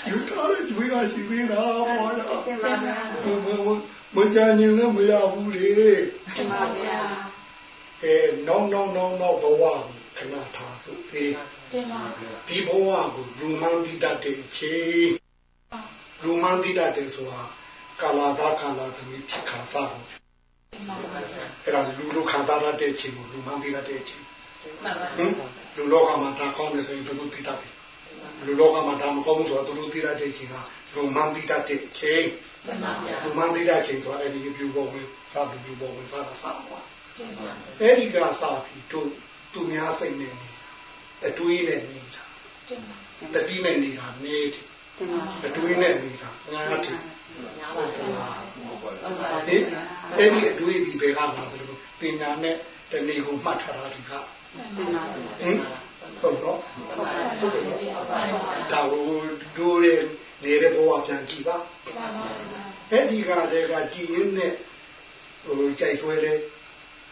S3: ယူထားတဲ့အကျွေးကရှိသေးတာပေါ့ရမကြံရင်လည်းမရဘူးလေ
S2: ကျန်ပါဗျာ
S3: အဲနောင်နောင်နောင်နောင်ဘဝခဏထားစို့ဒီဒီဘဝကိုလူမှန်းတိတတ်တဲ့အချိန်လူမှန်းတိတတ်တယ်ဆိုတာကာလာသာကာလာသမီးဖြစ်ခံစားတယ်အဲ့ဒါလူလူခံစားရတဲ့အချိန်ကိုလူမှန်းတိတတ်တဲ့အချိန်ဟင်လူလောကမှာဒါကောင်းတယ်ဆိုရင်ဘယ်လိုတိတတ်လဲလူလောကမှာဒါမကောင်းဘူးဆိုတော့သူတို့တိတတ်တဲ့အချိန်ကလူမှန်းတိတတ်တဲ့အချိန်လူမှန်းတိတတ်တဲ့အချိန်ဆိုတာအဲ့ဒီပြုပေါ်ဝင်စားပြုပေါ်ဝင်စားတာစားပါ အဲ့ဒီကစားပြီးတို့သူများစိတ်နဲ့အတွေးနဲ့နေတာတတိနဲ့နေတာနေတယ်အတွေးနဲ့နေတာငါးတယ်ဟုတ်ကလားဒီအဲ့ဒီအတွေးဒီဘယ်ကလာတယ်လို့ပညာနဲ့တဏီကိုမှတ်ထားတာဒီကဟင်ဟုတ်တော့ဒါကိုဒိုးရနေတဲ့ဘဝပြန်ကြည့်ပါအဲ့ဒီကတည်းကကြည်ရင်းနဲ့ဟိုကြိုက်ဆွဲတဲ့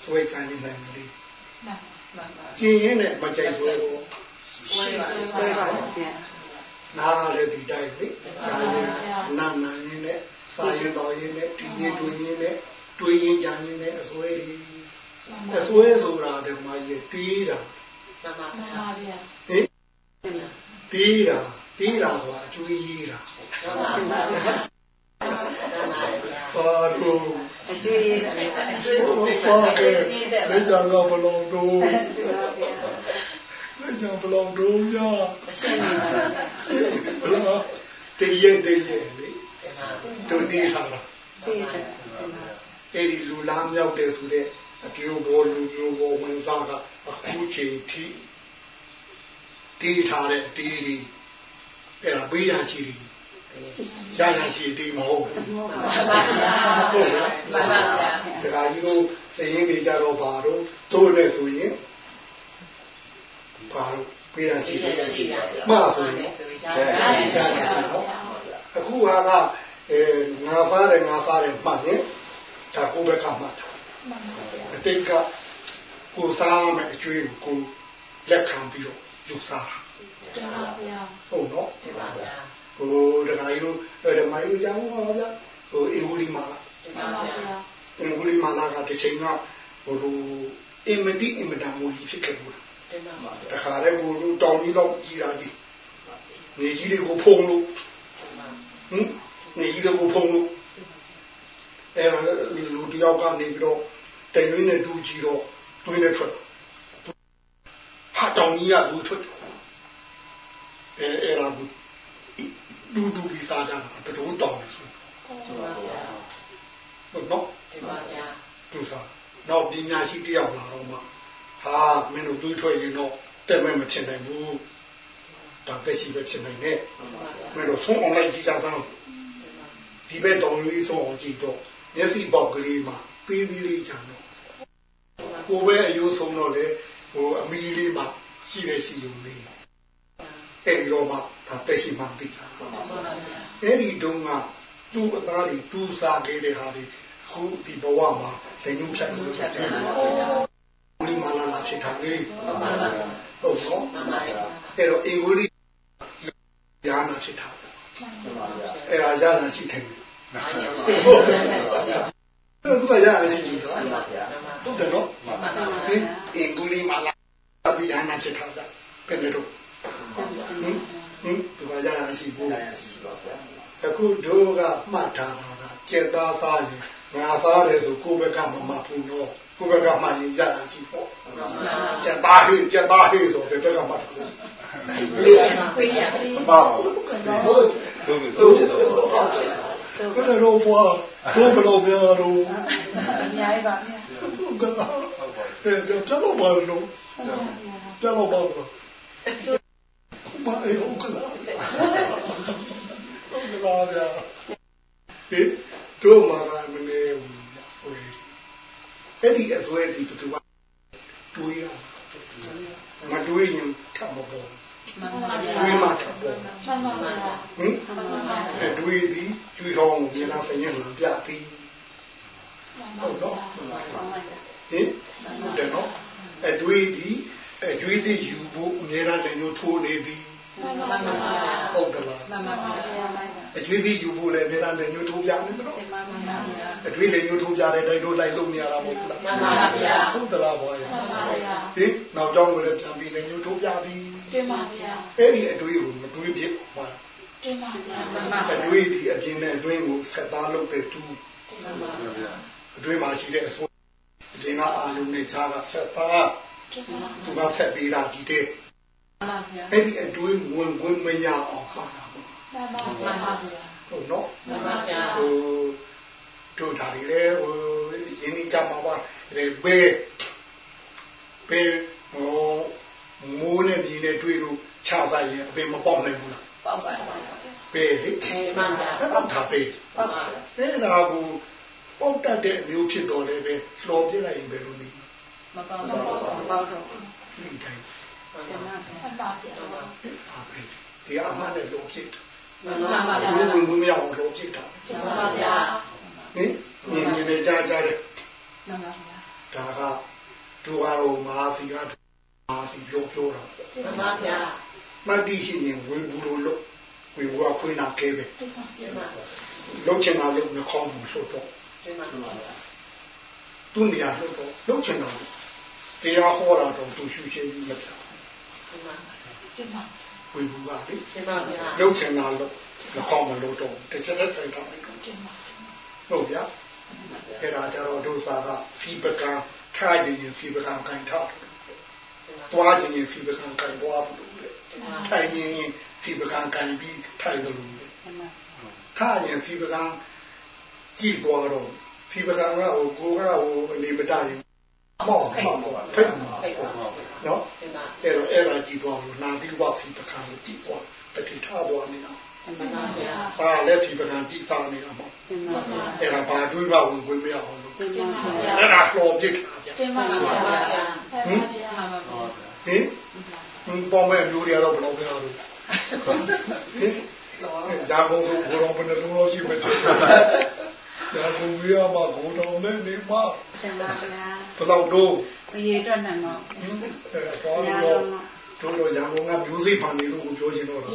S3: ဆွဲချင်နေတယ်လေကျင်ရင်နဲ့မကြိုက်ဘူး
S2: ဆွဲပါဆွဲပါဗျာ
S3: နားကလည်းဒီတိုင်းလေစာရင်နာနာရင်နဲ့စာရင်တော်ရင်နဲ့ဒီရင်တွေးရင်နဲ့တွေးရင်ကြံရင်နဲ့အစွဲတွေအစွဲဆိုတာဒီမှာရတေးတာ
S2: မှန်ပါဗျာ
S3: ဟင်တေးတာတေးတာဆိုတာအကျွေးရေးတာမှန်ပါဗျာ ပါတော့အကျွေးအကျွေးကိုပါတယ်လက်ကြောင်ကဘလုံးတော့လက်ကြောင်ဘလုံးတော့ညဆင်းနေပါတည်ရင်တည်ရင်လေတို့ဒီဆောင်လားအဲ့ဒီလူလားမြောက်တယ်ဆိုတဲ့အပြိုဘောလူမျိုးဘောဝင်စားကအခုချိန်ထိတီးထားတဲ့တီးအဲ့ဒါပေးရရှိတယ် ရရရှိတီးမဟုတ်ဘူးဟုတ်ပါဘူးဟုတ်လားမှန်ပါဗျာဒါကြီးတို့စရင်တွေကြတော့ဘာတို့တို့နဲ့ဆိုရင်ဘာတို့ပေးရရှိတယ်မှဆိုရင်ရရရှိတော့အခုဟာကအဲငါဖားတယ်ငါဖားတယ်မှတ်ရင်ဒါကိုပဲကမှတ်တာအတိတ်ကကိုစားမယ်အကျွေးကိုလက်ခံပြီးတော့ယူစားတာဟုတ်နော်ဟို ဒကာကြီးတို့ဓမ္မကြီးတို့ကြောင်းပါဗျာဟိုအင်္ဂုလိမာလာအင်္ဂုလိမာလာကတစ်ချိန်ကဟိုအင်မတိအင်မတန်မူကြီးဖြစ်ခဲ့ဘူးတခါလေကိုတောင်ကြီးတော့ကြီးတာကြီးနေကြီးတွေကိုဖုံလို့ဟင်နေကြီးတွေကိုဖုံလို့အဲလူတယောက်ကနေပြီးတော့တိုင်ရင်းနဲ့ဒူးကြီးတော့တွင်းနဲ့ထွက်ဟာတောင်ကြီးကဒူးထွက်အဲအဲ့ဒါဘူး ဒူးဒူးပြီးစားကြတာတတူတောင်နေဆိုဟုတ်ပါဗျာဟုတ်နော်
S2: ဟုတ်ပါဗျာ
S3: သူစားနောက်ပညာရှိတယောက်လာတော့မှဟာမင်းတို့တွေးထွက်ရင်တော့တက်မဲ့မထင်နိုင်ဘူးဟဒါသက်ရှိပဲဖြစ်နိုင်တယ်ဘယ်လိုဆုံးအောင်လိုက်ကြည့်ကြသမ်းဒီဘက်တောင်လေးဆုံးအောင်ကြည့်တော့မျက်စိပေါက်ကလေးမှာသေးသေးလေးကြံတော့ကိုယ်ပဲအယိုးဆုံးတော့လေဟိုအမီလေးမှာရှိတဲ့ရှိုံလေးအဲ့ဒီတော့မှဒါသက်ရှိမှသိတာအဲ့ဒီတုန်းကသူ့အသားတွေတူးစားခဲ့တဲ့ဟာတွေအခုဒီဘဝမှာလက်ညှိုးဖြတ်လို့ရတယ်ဒီမှာလာဖြစ်တာလေဟုတ်နော်အဲ့တော့အင်္ဂုလိညာနာဖြစ်တာအဲ့ဒါညာနာရှိတယ်ဟုတ်သူကညာနာရှိတယ်ဟုတ်တယ်နော်ဒီအင်္ဂုလိမှာလာပြီးညာနာဖြစ်တာကြပြန်လို့ဟင် ဟင်သူကညာနာရှိဘူးအခုတို့ကမှတ်ထားတာကကျက်သားသားရင်ငါသားတယ်ဆိုကိုယ့်ဘက်ကမမှတ်ဘူးတော့ကိုယ့်ဘက်ကမှတ်ရင်ရတာရှိပေါ့ကျက်သားဟေးကျက်သားဟေးဆိုတဲ့ဘက်ကမှတ်တယ်
S2: ပြေးရ
S3: ပါဟုတ်ဟုတ်ဟုတ်ဘယ်လိုဖွာဘယ်လိုပြောတော့
S2: အများကြီးပါဗျာ
S3: ဟုတ်ကဲ့အဲကျတော့ဘာလို့ကျတော့ဘာလို့ မအေးဟုတ်ကဲ့ဟုတ်ကဲ့ဗျာဟေးတို့မှာကမနေဘူးဟိုအဲ့ဒီအစွဲဒီဘယ်သူကတွေးရမတွေးရင်ထပ်မပေါ်တွေးမှထပ်ပေါ်ဟင်အဲတွေးသည်ကျွေးတော်ကိုမြင်လာစရင်လာပြသည်ဟုတ်တော့ဟင်ဟုတ်တယ်နော်အဲတွေးသည်အဲကျွေးသည်ယူဖို့အများအားလည်းညှို့ထိုးနေသည် ဟုတ်ကလားအကျွေးသည်ယူဖို့လည်းအများအားလည်းညှို့ထိုးပြနေတယ်နော်အကျွေးလည်းညှို့ထိုးပြတဲ့တိုင်းတို့လိုက်လို့မရတာမဟုတ်ဘူးလား
S2: မှန်ပါဗျာ
S3: ဟုတ်သလားဘောရမှန်ပါဗျာဟင်နောက်ကြောင်းကိုလည်းပြန်ပြီးလည်းညှို့ထိုးပြသည်
S2: တင်ပါဗျာ
S3: အဲ့ဒီအတွေးကိုမတွေးဖြစ်ပါ
S2: တင်ပါဗျာမှန်
S3: ပါအတွေးဒီအပြင်နဲ့အတွင်းကိုဆက်သားလုပ်တဲ့သူ
S2: တင်ပါဗျာ
S3: အတွေးမှာရှိတဲ့အစိုးအပြင်ကအာလုံးနဲ့ခြားကဆက်သားသူကဆက်ပြီးတာကြီးတဲ့ အဲ့ဒီအတွေးဝင်ဝင်မရအောင်ပါတာ
S2: ပေါ့မှန်ပါမှန်ပါဗျာ
S3: ဟုတ်နော်
S2: မှန်ပါဗျာ
S3: ဟိုတို့ဒါတွေလေဟိုရင်းနှီးကြမှာပါလေဘေးဘေးဟိုမိုးနဲ့မြင်းနဲ့တွေ့လို့ခြားစားရင်အပေမပေါက်နိုင်ဘူးလား
S2: ပေါက်ပါပါ
S3: ပေလေ
S2: မှန်ပါ
S3: အဲ့ဒါပေ
S2: ပေါက်ပါ
S3: အဲ့ဒါကိုပေါက်တတ်တဲ့အမျိုးဖြစ်တော်လည်းပဲလှော်ပြလိုက်ရင်ပဲလို့နေ
S2: မပေါက်တော့မပေါက်တော့
S3: ဒီတိုင်း
S2: မှန်ပါမှန်ပါဗျာ
S3: ဟာပဲဒီအမှန်နဲ့လောဖြစ်တာ
S2: မှန်ပါဗျာ
S3: ဘယ်လိုမရအောင်လောဖြစ်တာ
S2: မှန်ပါဗျာ
S3: ဟင်မြင်မြင်နဲ့ကြားကြားတယ်
S2: မှန်ပါဗျာ
S3: ဒါကတို့ကတော့မဟာစီကမာစီပြောပြောတာ
S2: မှန်ပါဗျာ
S3: မတ္တိရှိရင်ဝေဘူးလို့လို့ဝေဘူးကခွေးနာခဲပဲ
S2: မှန်ပါဗျာ
S3: လုံးချင်တာလို့မခေါင်းဘူးဆိုတော့
S2: မှန်ပါဗျာ
S3: သူ့နေရာလို့တော့လုံးချင်တာတရားဟောတာတော့သူရှုရှင်းပြီးမတာ
S2: မှန်ပါ မှန်ပါ
S3: ဝေဘူးကလေ
S2: မှန်ပါဗျာ
S3: လုံးချင်တာလို့မခေါင်းမလို့တော့တစ်ချက်တစ်ချက်တိုင်းတော့ဟုတ်ဗျာအဲ့ဒါကြတော့ဒုစာကစီပကံထားခြင်းစီပကံခံထားသွားခြင်းရင်စီပကံကန်သွားဘူးလေထိုင်ရင်စီပကံကန်ပြီးထိုင်တယ်လို့လေထားရင်စီပကံကြည့်သွားတော့စီပကံကဟိုကိုကဟိုအနေမတရင်မောက်မောက်ဖိတ်မှာ နော်အဲ့တော့အဲ့ဒါကြည့်သွားလို့နာတိဝစီပကံကိုကြည့်သွားတတိထားသွားနေတာ
S2: မှန်ပါဗျာ။
S3: ဟာလက်စီပကံကြည့်သားနေတာပေါ့။မှန်ပါဗျာ။အဲ့ဒါဘာတွေးမှဝင်ခွင့်မရအောင်လို့။မှန်ပါဗျာ။အဲ့ဒါလောပြစ်တာဗျာ။
S2: မှန်ပါဗျာ။ဟင်
S3: ဟင်ပေါ်မဲ့လူတွေကတော့ဘယ်လိုပြောလို့ဟင်ဇာကုန်ဆိုဘုရောဘယ်လိုလုပ်ရှိမတဲ့ဇာကုန်ရမှာဘုတော်နဲ့နေမှာ
S2: ဆင်ပါဗျာ
S3: ဘယ်တော့တော့
S2: အရေးအတွက်နိုင်တော့
S3: အဲပေါ်တော့တို့တော့ရန်ကုန်ကမျိုးစိပန်နေလို့ကိုပြောချင်တော့လား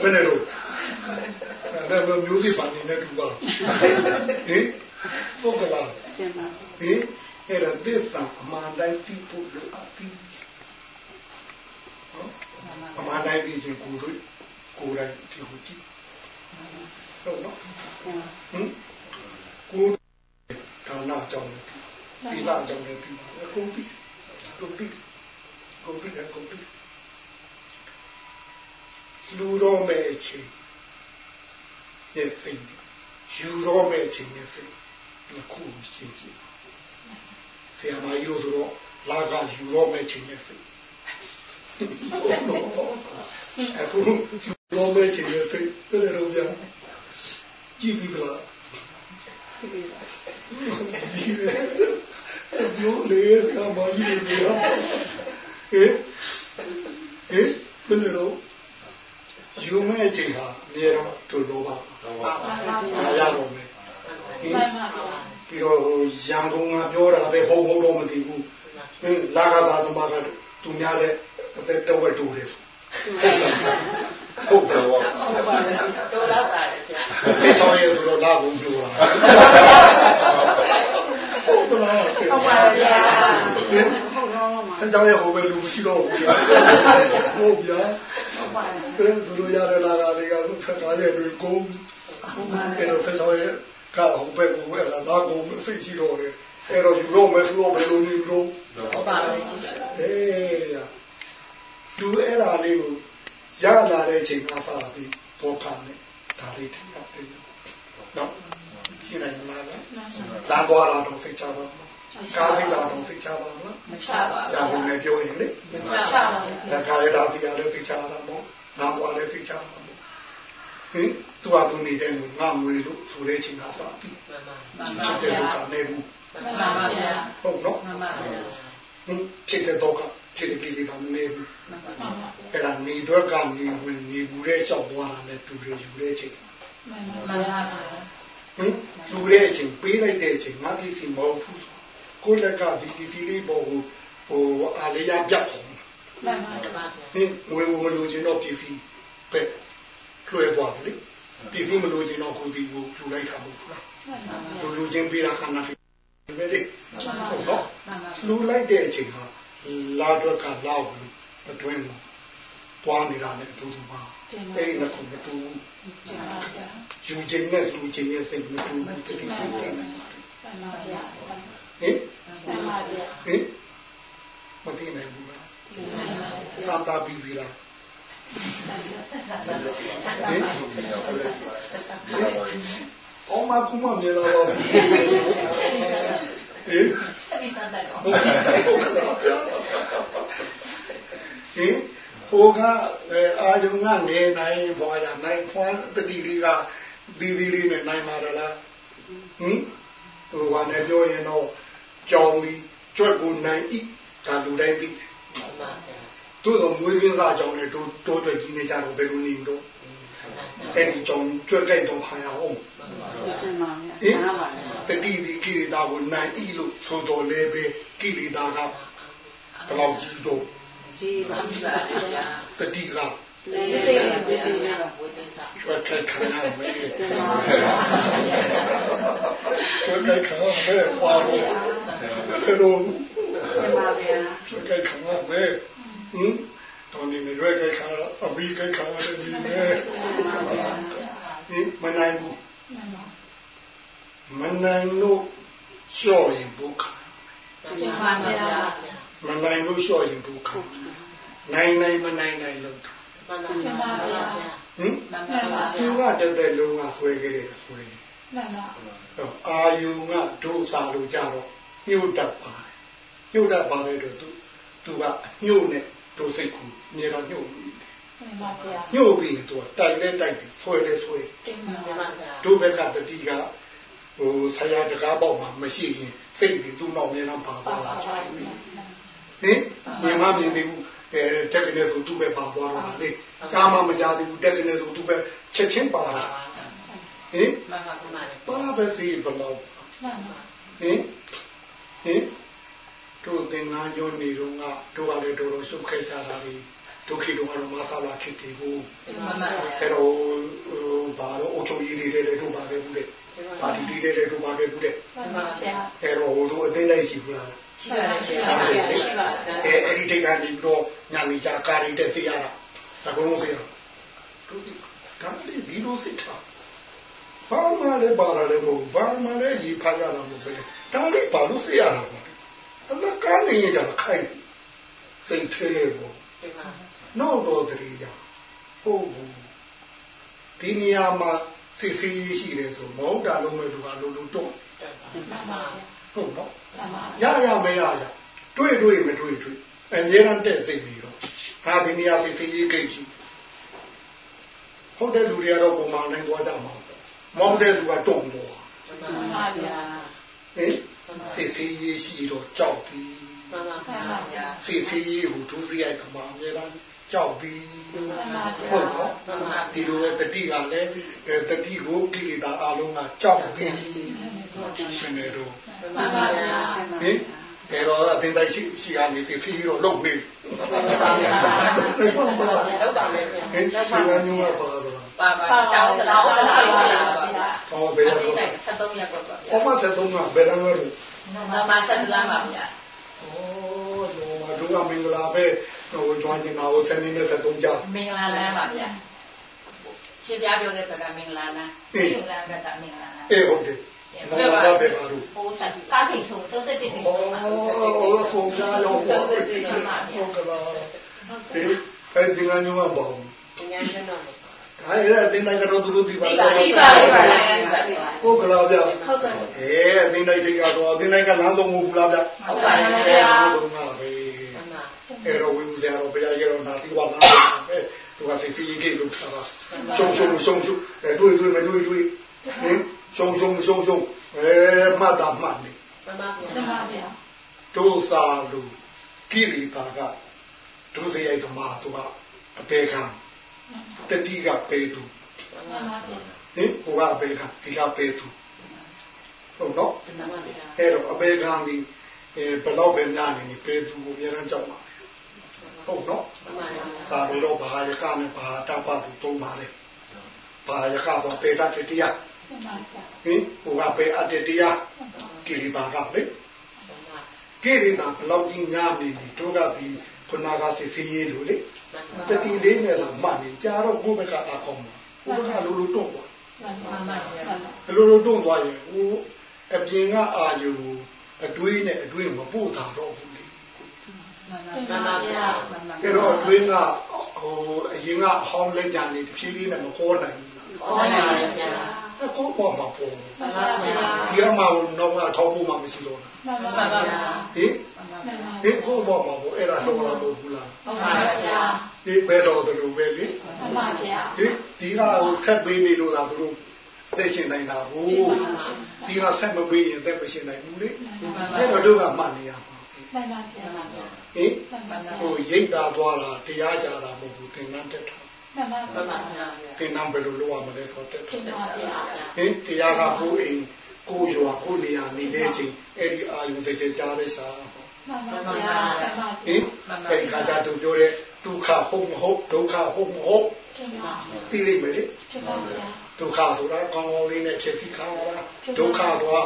S3: ဘယ်နဲ့လို့အဲ့ဒါမျိုးစိပန်နေနဲ့တူပါဟင်ဟုတ်ကလား
S2: ဆင်ပါ
S3: ဟင်အဲ့ဒါသစ္စာအမှန်တိုင်းသိဖို့လိုအပ်သည်အမှန်တိုင်းသိခြင်းကိုယ်တို့ကိုယ်တိုင်ဒီကိုကြည့်ဟုတ်နော်ဟင်ကိုယ်ဌာနကြောင့် ဒီလာကြောင့်လည်းဒီပါကုန်ပြီကုန်ပြီကုန်ပြီကုန်ပြီလူတော်မဲ့အချိန်ရဲ့စိတ်ယူတော်မဲ့အချိန်ရဲ့စိတ်ခုရှိကြည့်ဆရာမကြီးတို့ဆိုတော့လာကယူတော့မဲ့ချိန်နဲ့စိတ်အခုလောမဲချင်တဲ့စိတ်ပြည့်တယ်ဗျာကြည့်ပြီးလားကြည့် တယ်ပြောလေကမကြီးဗျာဟေးဟေးဘယ်လိုယူမဲ့ချိန်ဟာနေတော့တို့တော့ပါအားရတော့မယ်ပြီးတော့ရန်ကုန်ကပြောတာပဲဟုတ်ဟုတ်တော့မသိဘူးဟင်းလာကစားသမားကသူများလည်းအသက်တဝက်တူတယ်ဟုတ်တယ်ဟုတ်တယ်
S2: ဟုတ်ပါတယ်တော်တော့ပါတယ်ဗျာ
S3: ဒီချောင်းရဲဆိုတော့လာကုန်ပြောတာ ဟုတ်တယ်လား
S2: ဟုတ်ပါတယ်ဗျာ
S3: ဟုတ်တော့မှာအဲကြောင့်ရဟိုပဲလူမရှိတော့ဘူးဟုတ်ဗျာဟုတ်ပါတယ်သူတို့ရတဲ့လာတာတွေကဆက်ကားရဲ့တွေကုန်ဟုတ်ပါတယ်အဲ့တော့ဆက်ဆောင်ရဲ့ကဟိုဘက်ကဟိုအဲ့ဒါလာကုန်စိတ်ရှိတော့တယ်အဲ့တော့ယူတော့မယ်ဆိုတော့ဘယ်လိုနေလို့
S2: ဟုတ်ပါတယ်ရှိတယ်
S3: အေးရသူအဲ့ဒါလေးကိုရလာတဲ့အချိန်မှာပါပြီးပေါ်ခါနဲ့ဒါလေးထင်ရတယ်နော် ရှင်းနိုင်မလားလာသွားတာတော့စိတ်ချပါမလားကားစိတ်လာတော့စိတ်ချပါမလား
S2: မချပါဘူး
S3: ရာဟုနဲ့ပြောရင်လေ
S2: မချပါဘူး
S3: ဒါကာယတာပြရလည်းစိတ်ချတာပေါ့ငါသွားလည်းစိတ်ချတာပေါ့ဟင်သူကသူနေတဲ့ငါငွေလို့ဆိုတဲ့အချိန်ကစပြီး
S2: မှန်ပါမှန်ပါ
S3: ဖြစ်တဲ့ဒုက္ခနဲ့ဘူး
S2: မှန်ပါဗျာ
S3: ဟုတ်နော်
S2: မှန်ပါဗျာ
S3: ဟင်ဖြစ်တဲ့ဒုက္ခဖြစ်တဲ့ကိလေသာနဲ့ဘူး
S2: မှန်ပါဗျာ
S3: အဲ့ဒါနေတော့ကနေဝင်နေဘူးတဲ့လျှောက်သွားတာနဲ့တူတယ်ယူတဲ့အချိန်
S2: မှန်ပါဗျာ
S3: ဟင်ယူတဲ့အချိန်ပေးလိုက်တဲ့အချိန်ငါပြည်စီမဟုတ်ဘူးကိုလက်ကဒီဒီစီလေးပေါ်ကိုဟိုအားလေးရပြတ်ပုံ
S2: မှန်ပါဗျာ
S3: ဟင်ငွေမလိုချင်တော့ပြည်စီပဲလွှဲသွားတယ်ပြည်စီမလိုချင်တော့ကိုဒီကိုပြူလိုက်တာမဟုတ်ဘူးလားလူလူချင်းပေးတာခန္ဓာပဲလေဟုတ်တော့လူလိုက်တဲ့အချိန်ဟာလာတော့ကလောက်ဘူးအတွင်းမှာ တွားနေတာနဲ့အတူတူပါအဲ့ဒီကမတူယူခြင်းနဲ့လူခြင်းရဲ့စိတ်မတူဘူးတတိစိတ်တယ်ဟင်ဟင်မသိနိုင်ဘူးလားသာတာပြီးပြီလားဟင်အော်မကူမမြေလာတော့ဟင်
S2: ဆက်ပြီးစမ်းတော့
S3: ဟင် ဟိုကအာယုံကနေနိုင်ဘွာရနိုင်ဖွာတတိလေးကဒီဒီလေးနဲ့နိုင်မှာလားဟင်ဟိုကနေပြောရင်တော့ကြောင်ပြီးကြွက်ကိုနိုင်ဤဒါလူတိုင်းသိတယ်တို့တော့မွေးကင်းသားကြောင်နဲ့တိုးတိုးတွေ့ကြီးနေကြတော့ဘယ်လိုနေမလို့အဲ့ဒီကြောင်ကြွက်ကြိုက်တော့ခံရအောင်ဟင်တတိဒီကိရိတာကိုနိုင်ဤလို့ဆိုတော်လဲပဲကိရိတာကဘယ်လောက်ကြီးတော့
S2: ကြီးပါဗျာ
S3: တတိက
S2: လေးလေးလေးလေးဝိသင်္စာ
S3: ကျွတ်ခက်ခဏမဲကျွတ်ခက်ခဏမဲပွားလို့ဘယ်လို
S2: ပါဗျာ
S3: ကျွတ်ခက်ခဏမဲဟင်တော်နေနေရွက်ခက်ခဏအဘိခက်ခဏလည်းဒီမဲဟင်မနိုင်ဘူးမနိုင်လို့လျှော့ရင်ဒုက္ခ
S2: မှန်ပါဗျာ
S3: မနိုင်လို့လျှော့ရင်ဒုက္ခနိုင်နိုင်မနိုင်နိုင်လို့
S2: မှန်ပါဗျာ
S3: ဟင်မှန်ပါဗျာသူကတသက်လုံးကဆွဲခဲ့တယ်ဆွဲ
S2: မှန်ပါ
S3: အာယုံကဒုစာလို့ကြတော့ညှို့တတ်ပါတယ်ညှို့တတ်ပါတယ်တော့သူသူကညှို့နဲ့ဒုစိတ်ကူနေတော့ညှို့
S2: မှန်ပါဗျာ
S3: ညှို့ပြီးသူကတိုင်လဲတိုင်တယ်ဆွဲလဲဆွဲ
S2: တင်ပါဗျာ
S3: ဒုဘက်ကတတိကဟိုဆရာတကားပေါက်မှာမရှိရင်စိတ်ကြီးသူ့နောက်မြင်တော့ပါပါလာ ဟင်မြင်မမြင်သေးဘူးအဲတက်ကနေဆိုသူ့ပဲပါသွားတာလေကြားမှမကြားသေးဘူးတက်ကနေဆိုသူ့ပဲချက်ချင်းပါတာဟင်
S2: မှန်ပါမှန်ပါ
S3: ပါပဲစီဘလောက်
S2: မှန်ပါ
S3: ဟင်ဟင်တို့သင်္ကန်းကျုံနေတော့ကတို့ကလည်းတော်တော်ရှုပ်ခဲ့ကြတာလေ ဒုက္ခိတော့မဆာလာခစ်တီဘူး
S2: မှန်ပါ
S3: အဲ့တော့ဘာလို့အချုပ်ကြီးတွေတဲ့တို့ပါပဲဘူးတဲ့ပါတီတီတဲ့တို့ပါပဲဘူးတဲ့
S2: မှန်ပါဗျာ
S3: အဲ့တော့ဟိုတို့အသိလိုက်ရှိဘူးလား
S2: ရှိပါတယ်ရှိပါတယ်ရှိပါတယ်အဲ
S3: အဲ့ဒီတိတ်ကနေပြီးတော့ညာမီကြကာရီတက်စီရတာအကုန်လုံးစီရတို့ဒါမှဒီလိုစစ်ထားဘာမှလည်းပါလာလည်းမဟုတ်ဘာမှလည်းရေးဖတ်ရတာမဟုတ်ပဲဒါလေးဘာလို့စစ်ရတာလဲအလကားနေတာခိုင်စိတ်သေးပေါ့ နောက်တော့တည်းကြဟုတ်ဘူးဒီနေရာမှာစစ်ဆေးရှိတယ်ဆိုမဟုတ်တာလုံးမဲ့လူကလုံးလုံးတော့ဟုတ်တော့ရရမရရတွေ့တွေ့မတွေ့တွေ့အမြဲတမ်းတက်စိတ်ပြီးတော့ဟာဒီနေရာစီစီရေးကိတ်ရှိဟုတ်တဲ့လူတွေကတော့ပုံမှန်နိုင်သွားကြမှာမောင်းတဲ့လူကတုံသွား
S2: မှန်ပါဗျာ
S3: ဟင်စီစီရေးရှိတော့ကြောက်ပြီ
S2: မှန်ပါဗျာ
S3: စီစီရေးဟိုဒုစရိုက်ကမှာအများလား ကြောက်ပြီဟုတ်နော်ဒီလိုပဲတတိကလည်းတတိကိုကိလေသာအလုံးကကြောက်ပြီဒီနေတော့
S2: မှန်ပါဗျာ
S3: ဟင်အဲတော့အတင်တိုင်းရှိရှိကနေဒီဖီတော့လုံနေ
S2: ဟုတ်ပါဗျာဟုတ်ပါမယ်ဟင်
S3: ဒီကညမှာပါတော့
S2: ပါပါတောင်းတောင်းတောင်းပါဗျာ
S3: ဟောဘယ်လို
S2: လဲ73ရက်ပေါ့ဗျာ
S3: ဟောမ73ကဘယ်လိုလဲ
S2: နော်မ73လားပါဗျာ
S3: ဩတော့မတို့ ကမင်္ဂလာပဲဟိုကျွမ်းကျင်တာကိုစနေနဲ့73ကြာ
S2: မင်္ဂလာလမ်းပါဗျာရှင်းပြပြောတဲ့ဘက်ကမင်္ဂလာလမ်းမင်္ဂလာဘက်ကမင်္ဂလာလမ်း
S3: အေးဟုတ်တယ်ဘယ်ပါလဲဘယ်ပါလို့
S2: ဟိုဆက်ကားထိန်ဆုံး31တိတိဟုတ်
S3: ကဲ့ဖုန်းကြားရောပေါ့ဟုတ်ကဲ့လားဒီအဲဒီငါညမပေါ့
S2: ဒီငါညမပေါ့
S3: ဒါရတဲ့တင်တိုင်းကတော့သူတို့ဒီပါ
S2: လားဒီပါပါ
S3: ဟုတ်ကလားဗျ
S2: ဟုတ်ကဲ့
S3: အဲတင်တိုင်းချိန်ကတော့တင်တိုင်းကလမ်းဆုံးမဟုတ်ဘူးလားဗျ
S2: ဟုတ်ပါဘူးဗျာ
S3: လမ်းဆုံးပါပဲအဲ့တော့ဝိဝဇာတော့ဘယ်ရ ရောနာတိဝါလာပဲသူကစိတ်ကြီးကြီးလို့ဆိုတာရှုံရှုံရှုံရှုံအဲတွေ့တွေ့မတွေ့တွေ့ဟင်ရှုံရှုံရှုံရှုံအဲမှတ်တာမှတ်နေ
S2: မှန်ပါဗျာမှန်ပါဗျာ
S3: ဒုစာလူကိရိတာကဒုစရိုက်သမားသူကအပေခံတတိကပေသူ
S2: မှန်ပါဗျာ
S3: ဟင်ဟိုကအပေခံဒီကပေသူဟုတ်နော်မှန်ပါဗျာအဲ့တော့အပေခံဒီအဲဘယ်တော့ပဲများနေနေပေသူကိုအများအားကြောက်ပါ ဟုတ်နော်သာလို့တော့ဘာယကနဲ့ဘာတပ္ပသူသုံးပါလေဘာယကဆိုပေတတ်တရားဟင်ဟိုကပေအတ္တတရားကိရိတာကလေကိရိတာဘလောက်ကြီးညာနေပြီတို့ကဒီခုနကစစ်စီးရေးလို့လေတတိလေးနဲ့လာမှတ်နေကြာတော့ဘုဘကအခေါင်းဘုဘကလိုလိုတွန့်သွားလိုလိုတွန့်သွားရင်ဟိုအပြင်ကအာယုအတွေးနဲ့အတွေးမပို့တာတော့ဘူးလေ
S2: မှန်ပါဗျာ
S3: အဲ့တော့အတွင်းကဟိုအရင်ကဟောင်းလက်ကြံနေတဖြည်းဖြည်းနဲ့မခေါ်နိုင်ဘူးလား
S2: ခေါ်နိုင်ပါဗျာ
S3: အခုပေါ်မှာပေါ်မှန်ပါဗျာဒီအမှတော့ကထောက်ဖို့မှမရှိတော့ဘူး
S2: မှန်ပါဗျာ
S3: ဟင်ဟင်ကိုပေါ်မှာပေါ်အဲ့ဒါတော့လာလို့ဘူးလား
S2: မှန်ပါဗျာ
S3: ဒီဘယ်တော့တူပဲလေ
S2: မှန်ပါဗျာ
S3: ဒီဒီကဟိုဆက်ပေးနေလို့လားသူတို့သိရှင်နိုင်တာကိုဒီကဆက်မပေးရင်သက်မရှင်နိုင်ဘူးလေအဲ့တော့တို့ကမှတ်နေရမှာ
S2: မှန်ပါဗျာ
S3: ဟင်ဟိုရိတ်တာသွားတာတရားရှာတာမဟုတ်ဘူးသင်္ကန်းတက်တာ
S2: မှန်ပါမှန်ပါဗျာ
S3: သင်္ကန်းဘယ်လိုလုပ်ရမလဲဆိုတော့တက်
S2: တာမှန်ပါဗျာ
S3: ဟင်တရားကကိုယ်အိမ်ကိုရွာကိုနေရာနေတဲ့ချိန်အဲ့ဒီအာယုစိတ်ချကြားတဲ့စာ
S2: မှန်ပါဗျာ
S3: ဟင်အဲ့ဒီခါကျသူပြောတဲ့ဒုက္ခဟုတ်မဟုတ်ဒုက္ခဟုတ်မဟုတ်ပြီးလိမ့်မယ်လေဒုက္ခဆိုတာကောင်းကောင်းလေးနဲ့ဖြစ်စီခံရတာဒုက္ခဆိုတာ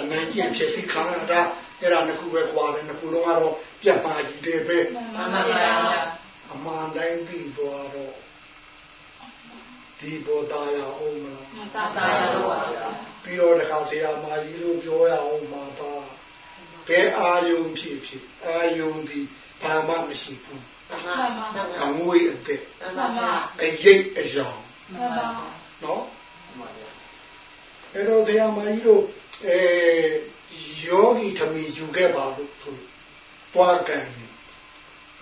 S3: အနိုင်ကျင့်ဖြစ်စီခံရတာ အဲ့ဒါနှစ်ခုပဲခွာတယ်နှစ်ခုလုံးကတော့ပြတ်ပါကြီးတယ်ပဲ
S2: မှန်ပါဗျာ
S3: အမှန်တိုင်းပြီးသွားတော့ဒီဘောသားရအောင်မလား
S2: မှန်ပါဗျာ
S3: ပြီးတော့တခါဆရာမကြီးတို့ပြောရအောင်မှာပါဘယ်အာယုံဖြစ်ဖြစ်အာယုံဒီဘာမှမရှိဘူး
S2: မှန်ပါဗျာ
S3: အငွေအသက်
S2: မှန်ပါဗျာ
S3: အရိပ်အယောင်
S2: မှန်ပါ
S3: နော်အဲ့တော့ဆရာမကြီးတို့အဲ ယောဂီသမီးယူခဲ့ပါလို့သူတွားကန်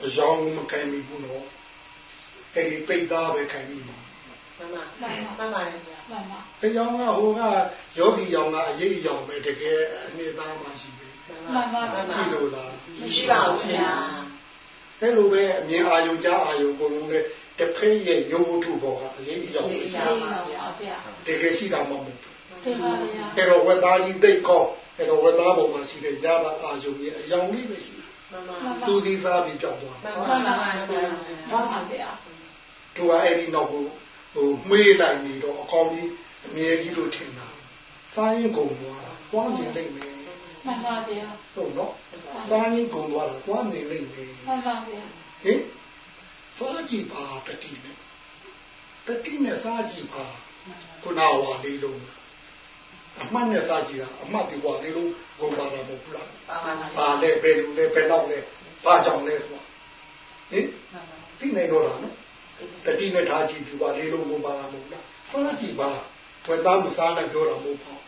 S3: အယောင်မကန်ဘူးနော်အဲ့ဒီပိတ်သားပဲခံပြီးမှာ
S2: မှန်ပါမှန်ပါဗျာမှန်ပါ
S3: အယောင်ကဟိုကယောဂီယောင်ကအရေးအယောင်ပဲတကယ်အနေသားမှရှိပဲ
S2: မှန်ပါမှန်ပါ
S3: ရှိလို့လား
S2: မရှိပါဘူးဗျာ
S3: အဲ့လိုပဲအမြင်အာယုံကြားအာယုံကိုလုံးနဲ့တစ်ဖက်ရဲ့ယုံမှုထုပေါ်ကအရေးအယောင်ပဲ
S2: ရှိပါဗျာ
S3: တကယ်ရှိတာမဟုတ်ဘူး
S2: တင်ပါဗျာ
S3: အဲ့တော့ဝတ်သားကြီးသိကော အဲ့တော့ဝတ်သားပေါ်မှာရှိတဲ့ရတာအာယုံရဲ့အယောင်လေးပဲရှိတယ်
S2: မှန်ပါ
S3: သူဒီသားပြီးကြောက်သွား
S2: မှန်ပါမှန်ပါမှန်ပါဗျာ
S3: သူကအဲ့ဒီနောက်ကိုဟိုမှေးလိုက်နေတော့အကောင်ကြီးအမြဲကြီးလို့ထင်တာစားရင်ကုန်သွားတာတွားမြင်လိုက်မယ်
S2: မှန်ပါဗျာ
S3: ဟုတ်နော်စားရင်ကုန်သွားတာတွားမြင်လိုက်မယ်
S2: မှန်ပါဗျာ
S3: ဟင်စားကြည့်ပါတတိနဲ့တတိနဲ့စားကြည့်ပါခုနဝါလေးလုံး အမှတ်နဲ့စားကြည့်တာအမှတ်ဒီဝါလေးလုံးဘုံပါတာမဟုတ်ဘူးလားပါလဲဘယ်လိုလဲဘယ်တော့လဲဘာကြောင့်လဲဆိုဟင်သိနေတော့လားနော်တတိနဲ့ထားကြည့်ဒီဝါလေးလုံးဘုံပါတာမဟုတ်လားစားကြည့်ပါဝက်သားမစားနဲ့ပြောတာမဟုတ်ဘူး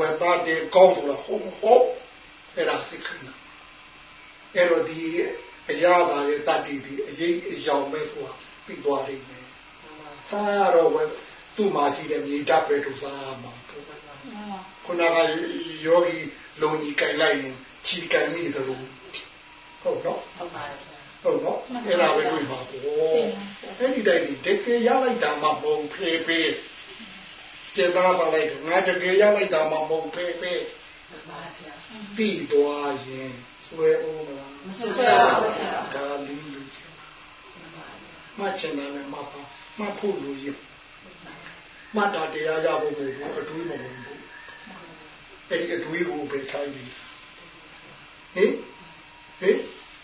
S3: ဝက်သားတေကောင်းဆိုတာဟုတ်ဟုတ်အဲ့ဒါသိခဏအဲ့တော့ဒီအရာသာရဲ့တတ္တိဒီအရေးအယောင်ပဲဆိုတာပြီးသွားလိမ့်မယ်စားရတော့ပဲသူ့မှာရှိတဲ့မြေဓာတ်ပဲသူစားရမှာ ခုနကယောဂီလုံကြီးကြိုင်လိုက်ရင်ခြီကန်မိတယ်လို့ဟုတ်တော့ဟုတ်ပါဟုတ်တော့အဲ့ဒါပဲတွေ့ပါဘောအဲ့ဒီတိုင်းဒီတကယ်ရလိုက်တာမှမဟုတ်ဖေးဖေးကျေသားပါလိုက်ငါတကယ်ရလိုက်တာမှမဟုတ်ဖေးဖေးပြီးသွားရင်ဆွဲအောင်မလားမဆွဲပါဘူးဒါလင်းလူချင်းမှတ်ချင်တယ်မှတ်ပါမှတ်ဖို့လိုရင်မှတ်တာတရားရဖို့မဟုတ်ဘူးအတွေးမဟုတ်ဘူး အဲ့ဒီအတွေးကိုပဲထိုင်ပြီးဟင်ဟင်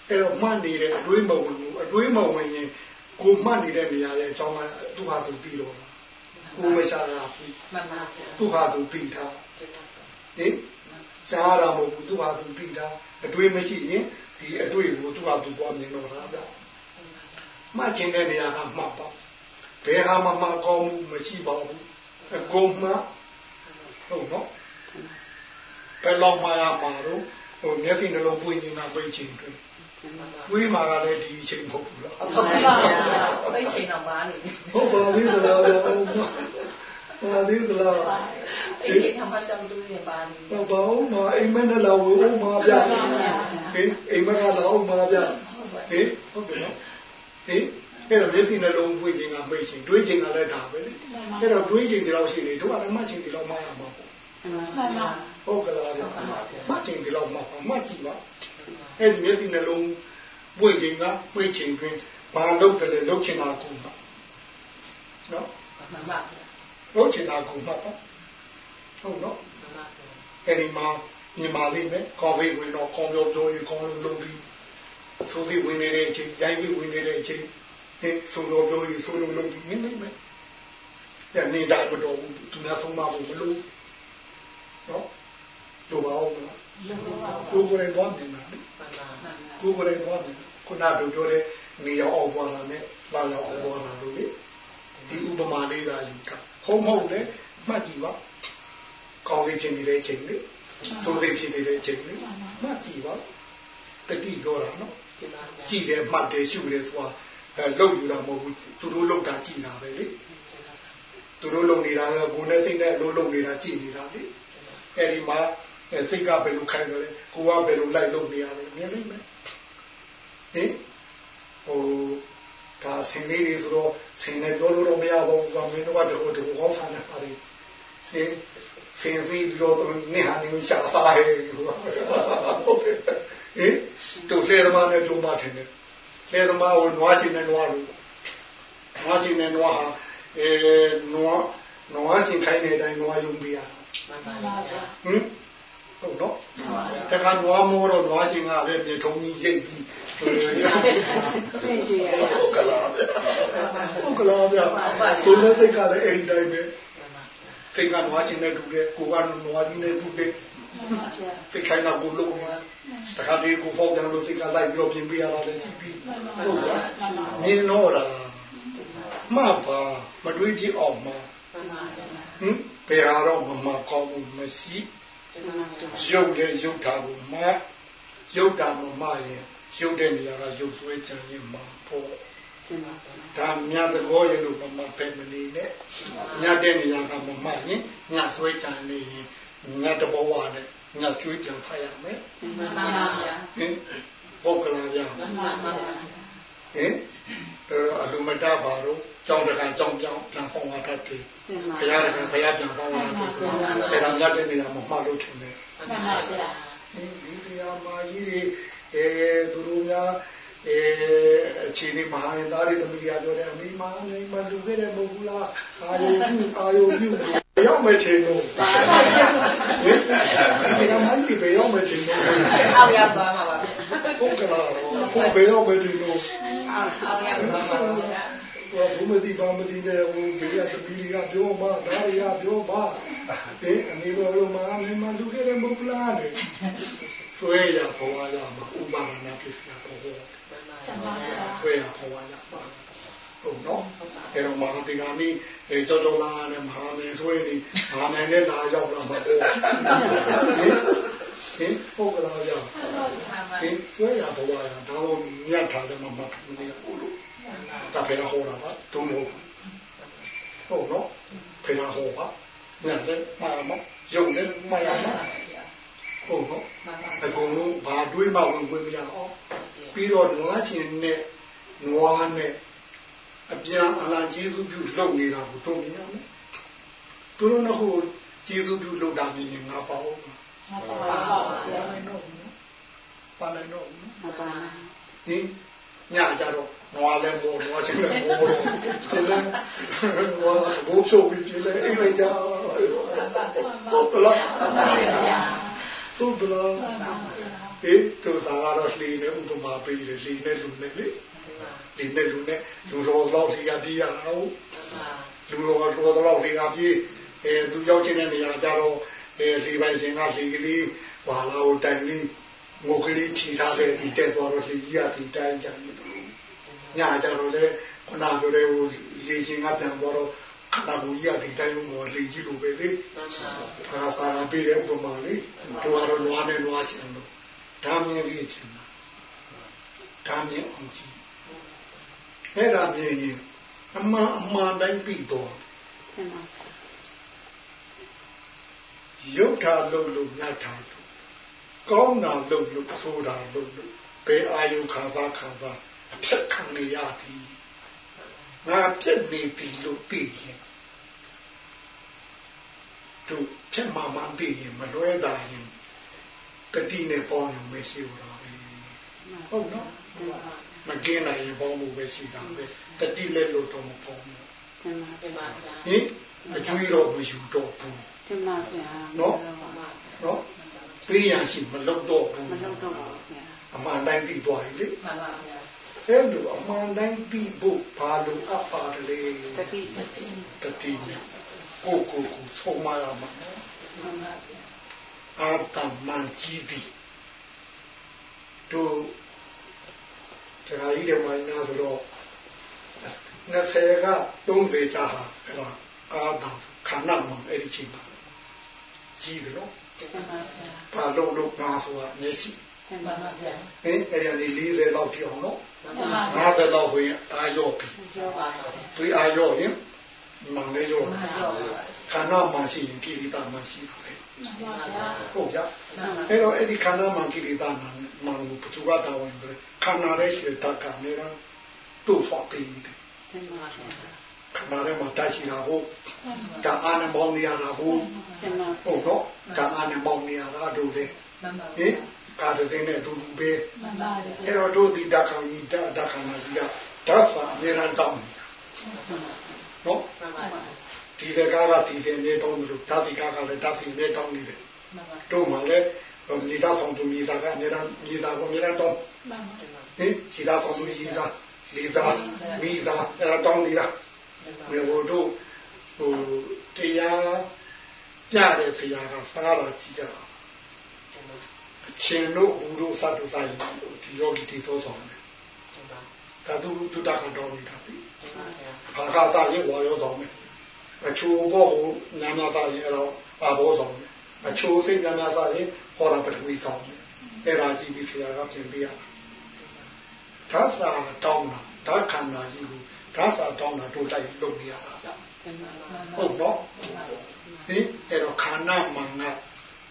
S3: အဲ့တော့မှတ်နေတဲ့အတွေးမဝင်ဘူးအတွေးမဝင်ရင်ကိုမှတ်နေတဲ့နေရာရဲ့အကြောင်းကသူ့ဟာသူပြီးတော့ကိုမရှာရဘူးမှန်ပါဗျာသူ့ဟာသူပြီးထားဟင်ကြားရမဟုတ်ဘူးသူ့ဟာသူပြီးထားအတွေးမရှိရင်ဒီအတွေးကိုသူ့ဟာသူပွားမြင်တော့တာဗျာမှတ်ခြင်းတဲ့နေရာကမှတ်ပါဘယ်ဟာမှမကောင်းမှုမရှိပါဘူးအကုန်မှဟုတ်နော် ဘယ်လောက်မှရမှာတော့ဟိုမျက်စိနှလုံးပွင့်နေတာပွင့်ခြင်းတွေဝေးမှာကလည်းဒီအချိန်မဟုတ်ဘူးလား
S2: ဟုတ်ပါဘူးပိတ်ချိန်တော့ပါနေ
S3: ဟုတ်ပါပြီလားဗျာဟုတ်ပါပြီလား
S2: ပိတ်ချိန်တော့မှဆောင်တူးနေပါနေ
S3: ဟုတ်ပါဦးမအိမ်မက်နဲ့လာဝေဦးမှာဗျာဟင်အိမ်မက်ကလာဦးမှာဗျာဟင်ဟုတ်တယ်နော်ဟင်အဲ့တော့မျက်စိနှလုံးပွင့်ခြင်းကမိတ်ခြင်းတွေးခြင်းကလည်းဒါပဲလေအဲ့တော့တွေးခြင်းဒီလောက်ရှိနေတို့ကလည်းမှတ်ခြင်းဒီလောက်မှရမှာပေါ့ ဟုတ်ကလားဗျာမှတ်ခြင်းဒီလောက်မှမှတ်ကြည့်ပါအဲ့ဒီမျက်စိနှလုံးပွင့်ခြင်းကပွင့်ခြင်းတွင်ဘာလုပ်တယ်လဲလုပ်ချင်တာကူမှာနော်မှန်ပါလုပ်ချင်တာကူမှာပေါ့ဟုတ်နော်အဲ့ဒီမှာညီမလေးနဲ့ကော်ဖီဝင်တော့ကောင်းပြောပြောရင်ကောင်းလို့လုပ်ပြီးဆိုစီဝင်နေတဲ့အချိန်ရိုင်းပြီးဝင်နေတဲ့အချိန်ဟင်ဆိုလို့ပြောရင်ဆိုလို့လုပ်ပြီးနေနေမယ်ညနေတာမတော်ဘူးသူများဆုံးမဖို့မလို့ နော်တို့ပါဦးမလားကိုယ်ကိုယ်တိုင်သွားနေတာလေကိုယ်ကိုယ်တိုင်သွားနေတာခုနကပြောတဲ့နေရောက်အောင်သွားတာနဲ့လာရောက်အောင်သွားတာလို့လေဒီဥပမာလေးသာယူတာဟုတ်မဟုတ်လဲမှတ်ကြည့်ပါကောင်းစီဖြစ်နေတဲ့အချိန်လေစိုးစိတ်ဖြစ်နေတဲ့အချိန်လေမှတ်ကြည့်ပါတတိပြောတာနော်ကြည့်တယ်မှတ်တယ်ရှုတယ်ဆိုတာအဲလုံယူတာမဟုတ်ဘူးသူတို့လုံတာကြည့်တာပဲလေသူတို့လုံနေတာကကိုယ်နဲ့စိတ်နဲ့အလုံးလုံနေတာကြည့်နေတာလေ အဲဒီမှာစိတ်ကဘယ်လိုခိုင်းတယ်လဲကိုကဘယ်လိုလိုက်လုပ်နေရလဲမြင်လိမ့်မယ်ဟင်ဟိုဒါဆင်းလေးတွေဆိုတော့ဆင်းနေပြောလို့တော့မရဘူးကွာမင်းတို့ကတခုတခုဟောဆန်းနေပါလေဆင်းဆင်းစီပြီးတော့နေဟာနေရှာစားဟဲ့ဟုတ်တယ်ဟင်တို့လေသမားနဲ့တို့မထင်တယ်လေသမားကိုနွားရှင်နဲ့နွားလို့နွားရှင်နဲ့နွားဟာအဲနွားနွားရှင်ခိုင်းတဲ့အတိုင်းနွားယုံပြရမှန်ပါဗျာ ဟင်ဟုတ်နော်တခါနွားမိုးတော့နွားရှင်ကပဲမြေထုံကြီးရိတ်ပြီးစိတ်ကြည်ရဟုတ်ကလားဟုတ်ကလားဗျာကိုယ်နဲ့စိတ်ကလည်းအဲ့ဒီတိုင်းပဲစိတ်ကနွားရှင်နဲ့တူတယ်ကိုကနွားကြီးနဲ့တူတယ်စိတ်ခိုင်းတာကိုလုံးတခါတည်းကိုဖောက်တယ်လို့စိတ်ကလိုက်ပြီးတော့ပြင်ပေးရတာလည်းရှိပြီးဟုတ်ကဲ့မြင်တော့တာမှပါမတွေးကြည့်အောင်မှာ ဟင်ဘယ်ဟာတော့မမကောင်းဘူးမရှိရုပ်တဲ့ရုပ်တာကိုမရုပ်တာမမရင်ရုပ်တဲ့နေရာကရုပ်ဆွဲချင်ရင်မှာပေါ့ဒါမြတ်တကောရလို့မမပဲမနေနဲ့ညတဲ့နေရာကမမရင်ညဆွဲချင်နေရင်ညတဘောဝနဲ့ညကျွေးကြံဖတ်ရမယ်မှန်ပါဗျာဟင်ဟုတ်ကလားဗျာမှန်ပါဗျာဟင်အလူမတပါတော့ ကြောင်းတကန်ကြောင်းကြောင်းပြန်ဆောင်လာတတ်တယ်ဘုရားကဘုရားပြန်ဆောင်လာတယ်ဆိုတော့အဲ့ဒါလက်တဲ့နေရာမှာမှားလို့ထင်တယ်မှန်ပါဗျာဒီတရားမာကြီးအဲသူတို့များအဲအခြေအနေမဟာရင်သားတွေသမီးရပြောတယ်အမိမနိုင်မလူခဲ့တဲ့မဟုတ်ဘူးလားအာယုပြုအာယုပြုရောက်မယ်ထင်လို့ဒီကမှဒီဘယ်ရောက်မယ်ထင်လို့
S2: အောက်ရောက်သွားမှာပါ
S3: ဟုတ်ကလားဘုဘယ်ရောက်မယ်ထင်လို့
S2: အောက်ရောက်သွားမှာပါ
S3: ဘုမတိပါမတိနဲ့ဟိုဘေးကတပီးကပြောပါဒါရပြောပါအဲအနေတော်လုံးမှာမင်းမလူခဲ့တဲ့မဟုတ်လားတဲ့ဆွဲရဘဝရမှာဥပါဒနာပစ္စယဘဝဆွဲရဘဝရမှာဟုတ်နော်အဲတော့မဟာတိဂာမိအဲကြောကြောလာနဲ့မဟာမင်းဆွဲနေမဟာမင်းနဲ့လာရောက်လာမှာပေါ့ဟဟင်ပုဂ္ဂလာရဟင်ဆွဲရဘဝရဒါကိုမြတ်ထားတယ်မမတ်ဘူးလေ ဟုတ်လို့ဒါပဲဟောတာပါတုံးလို့ဟုတ်နော်ဖေနာဟောပါညလည်းမာမယုံလည်းမာရမဟုတ်နော်အကုန်လုံးဘာတွေးမှဝင်ဝင်မရအောင်ပြီးတော့နွားချင်းနဲ့နွားနဲ့အပြန်အလာကျေးဇူးပြုလုပ်နေတာကိုတုံးမြင်ရမယ်သူတို့ကဟိုကျေးဇူးပြုလုပ်တာမြင်ရင်ငါပါအောင်ပါပါပါလိုက်တော့ပါလိုက်တော့ပါဟင်ညကြတော့ နွားလည်းဘောနွားချင်းလည်းဘောတော့ဒီလည်းနွားဘိုးဆိုပြီးဒီလည်းအိမ်လိုက်ကြဟုတ်ကလားဟုတ်ကလားအေးတို့သာကတော့လှီနဲ့ဥပမာပေးတယ်လှီနဲ့လူနဲ့လေလှီနဲ့လူနဲ့လူတော်တော့လှီကပြေးရတာဟုတ်လူတော်တော်တော့လှီကပြေးအဲသူရောက်ချင်းတဲ့နေရာကြတော့အဲလှီပိုင်စင်ကလှီကလေးဘာလာကိုတိုင်လေးငိုကလေးထီထားတဲ့ဒီတက်သွားတော့လှီကြီးကဒီတိုင်းကြတယ် ညကြတော့လေခုနပြောတဲ့ဟိုလေရှင်ကပြန်သွားတော့ခန္ဓာကိုယ်ကြီးကဒီတိုင်းကိုလေကြီးလိုပဲလေသာသာပေးတဲ့ဥပမာလေးတို့ကတော့နွားနဲ့နွားရှင်လို့ဒါမြင်ပြီးချင်းဒါမြင်အောင်ကြည့်အဲ့ဒါမြင်ရင်အမှန်အမှန်တိုင်းပြီးတော့ရုပ်ထာလို့လို့ညတ်ထာလို့ကောင်းတာလို့လို့ဆိုတာလို့လို့ဘယ်အာယုခံစားခံစား အဖြစ်ခံရသည်ငါဖြစ်နေပြီလို့သိရင်သူဖြစ်မှမှသိရင်မလွဲတာရင်တတိနဲ့ပေါင်းရင်မရှိဘူးတော့ဟုတ်နော်မကင်းနိုင်ရင်ပေါင်းလို့ပဲရှိတာပဲတတိလည်းလို့တော့မပေါင်းဘူးဟင်အကျွေးတော့မယူတော့ဘူး
S4: တင်ပါဗျာ
S3: နော်နော်ပေးရရှိမလုပ်တော့ဘူး
S4: မလုပ်တော့ပါဗျာ
S3: အမှန်တိုင်းပြီးသွားပြီလေ
S2: မှန်ပါဗျာ
S3: အဲ့လိုအမှန်တိုင်းပြီးဖို့ဘာလို့အပ်ပါတယ်လေ
S4: တတိ
S3: တတိနဲ့ကိုကိုကိုဆုံးမရမှာ
S4: မှန်ပါဗျာ
S3: အာတမန်ကြီးသည်တို့တရားကြီးတွေမှာနာဆိုတော့20က30ကြာဟာအဲ့တော့အာတခန္ဓာမှာအဲ့ဒီချိန်ပါကြီးတယ်နော်ဘာလို့လို့ငါဆိုတာမျက်စိ
S2: မှန်ပါဗျာ
S3: ဟင်အဲ့ဒီ40လောက်ထိအောင်နော် 50လောက်ဆိုရင်အာရောပြီသူအာရောရင်မန်လေးရောခန္ဓာမှရှိရင်ကိရိတာမှရှိတယ်ဟုတ်ကြအဲ့တော့အဲ့ဒီခန္ဓာမှကိရိတာမှမှကိုဘုရားတာဝန်တယ်ခန္ဓာရဲ့ရှိတဲ့တက္ကနေတာတို့ဖောက်ပြီးတယ်ခန္ဓာထဲမှာတက်ရှိတာဟုတ်ဓာတ်အားနဲ့ပေါ င်းနေရတာဟုတ်ဟုတ်တော့ဓာတ်အားနဲ့ပေါင်းနေရတာတို့လေဟင်ကာတသိနဲ့အတူတူပဲအဲ့တော့တို့ဒီဓာတ်ခံကြီးဓာတ်ဓာတ်ခံကြီးကဓာတ်စာအများတောင်းနော်ဒီစကားကဒီစင်နေတောင်းတယ်လို့ဓာတ်စီကားကလည်းဓာတ်စီနေတောင်းနေတယ်တို့မှလည်းမြေသားဆောင်သူမြေသားကအများမြေသားကိုအများတောင်းဟင်ခြေသားဆောင်သူမြေသားလေသားမိသားအဲ့ဒါတောင်းနေတာမေဘုတို့ဟိုတရားပြတဲ့ဆရာကစားလာကြည့်ကြ အချင်းတို့ဘူတို့စတုဆိုင်ဒီယောဂီတီသောဆောင်တယ်ဒါသူသူတကတော့နေတာပြီဘာကသာရင်ဝါရောဆောင်မယ်အချိုးဘောကိုနာနာသာရင်အဲ့တော့အာဘောဆောင်မယ်အချိုးစိတ်နာနာသာရင်ဟောတာပထဝီဆောင်မယ်အဲ့ဒါကြည့်ပြီးဆရာကပြင်ပြရတာသာသာတောင်းတာဒါခန္ဓာကြီးကိုဒါသာတောင်းတာတို့တိုက်လုပ်နေရတာဟုတ်တော့ဒီအဲ့တော့ခန္ဓာမှန်က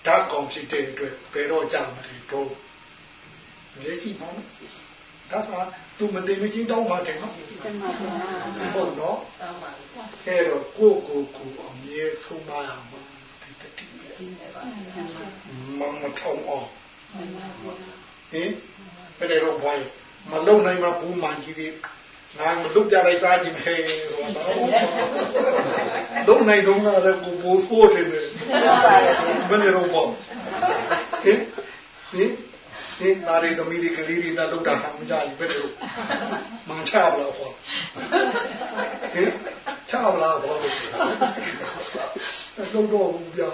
S3: ဓာတ်ကောင်ဖြစ်တဲ့အတွက်ဘယ်တော့ကြာမလဲတော့မျက်စိမှန်ဒါကသူမသိမချင်းတောင်းမှတယ်နော်ဟုတ်တော့အဲ့တော့ကိုကိုကိုအမြဲဆုံးမရမှာဒီတတိမမထောင်းအောင်ဟင်ဘယ်လိုဘွားမလုံနိုင်မှာဘူးမှန်ကြီးသေးငါမလုပ်ကြလိုက်စားခြင်းဟဲ့တော့လုံနိုင်တော့လည်းကိုပိုးဖို့တယ် ဘယ်လိုတော့ပေါ့ဟင်ဟင်ဒီသားတွေသမီးတွေကလေးတွေနဲ့လောက်တာမကြဘူးဘယ်လိုမှန်ချပါလားပေါ့ဟင်ချပါလားပေါ့လုံးတော့ဘူးပြဟင်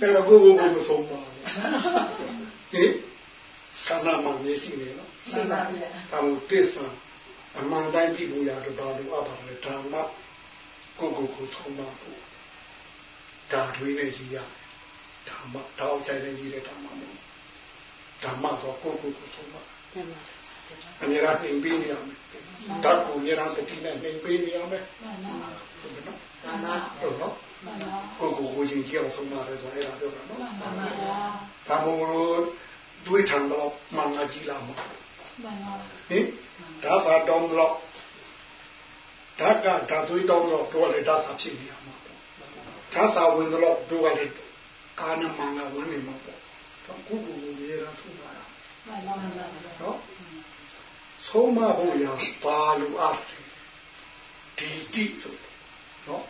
S3: အဲ့တော့ကိုကိုကိုမဆုံးပါဘူးဟင်ခန္ဓာမှာမျက်စိနေနော်
S2: ရှိပါဗျာ
S3: ဒါမို့တစ္ဆာ အမှန်တိုင်းကြည့်ဖို့ရတော့ဘာလို့အပ်ပါလဲဓမ္မကိုကိုကိုဆုံးပါဘူးဟဒါထွေးနဲ့ကြီးရဓမ္မတောက်ချိုင်နဲ့ကြီးတဲ့ဓမ္မမဟုတ်ဓမ္မဆိုကိုကိုကိုဆုံးမ
S4: တင်ပါ
S3: အများအားနှိမ်ပေးနေရမယ်ဓာတ်ကိုအများအားတတိနဲ့နှိမ်ပေးနေရမယ်
S4: မှန်ပါ
S3: ဟုတ်ကဲ့နော်
S2: မှန်ပါ
S3: ဟုတ်နော်
S4: မှန်ပါ
S3: ကိုကိုကိုချင်းကြီးအောင်ဆုံးမတယ်ဆိုအဲ့ဒါပြောတာနော်
S4: မှန်ပါဗျာ
S3: ဒါမို့လို့တွေးထံတော့မှန်ငါကြီးလာမှာ
S4: မှန်ပါ
S3: ဟင်ဒါသာတောင်းတော့ဓာတ်ကဓာတ်သွေးတောင်းတော့တို့လည်းဓာတ်သာဖြစ်နေရမှာပေါ့ဓာတ်သာဝင်တော့တို့ကလည်းအာနမန်ကဝင်နေမှာပေါ့တော့ကိုကိုကိုရေရဆုံးပါရ
S4: မှန်ပါမှန်ပါ
S3: နော်ဆုံးမဖို့ရဘာလို့အားဒီတိဆိုနော်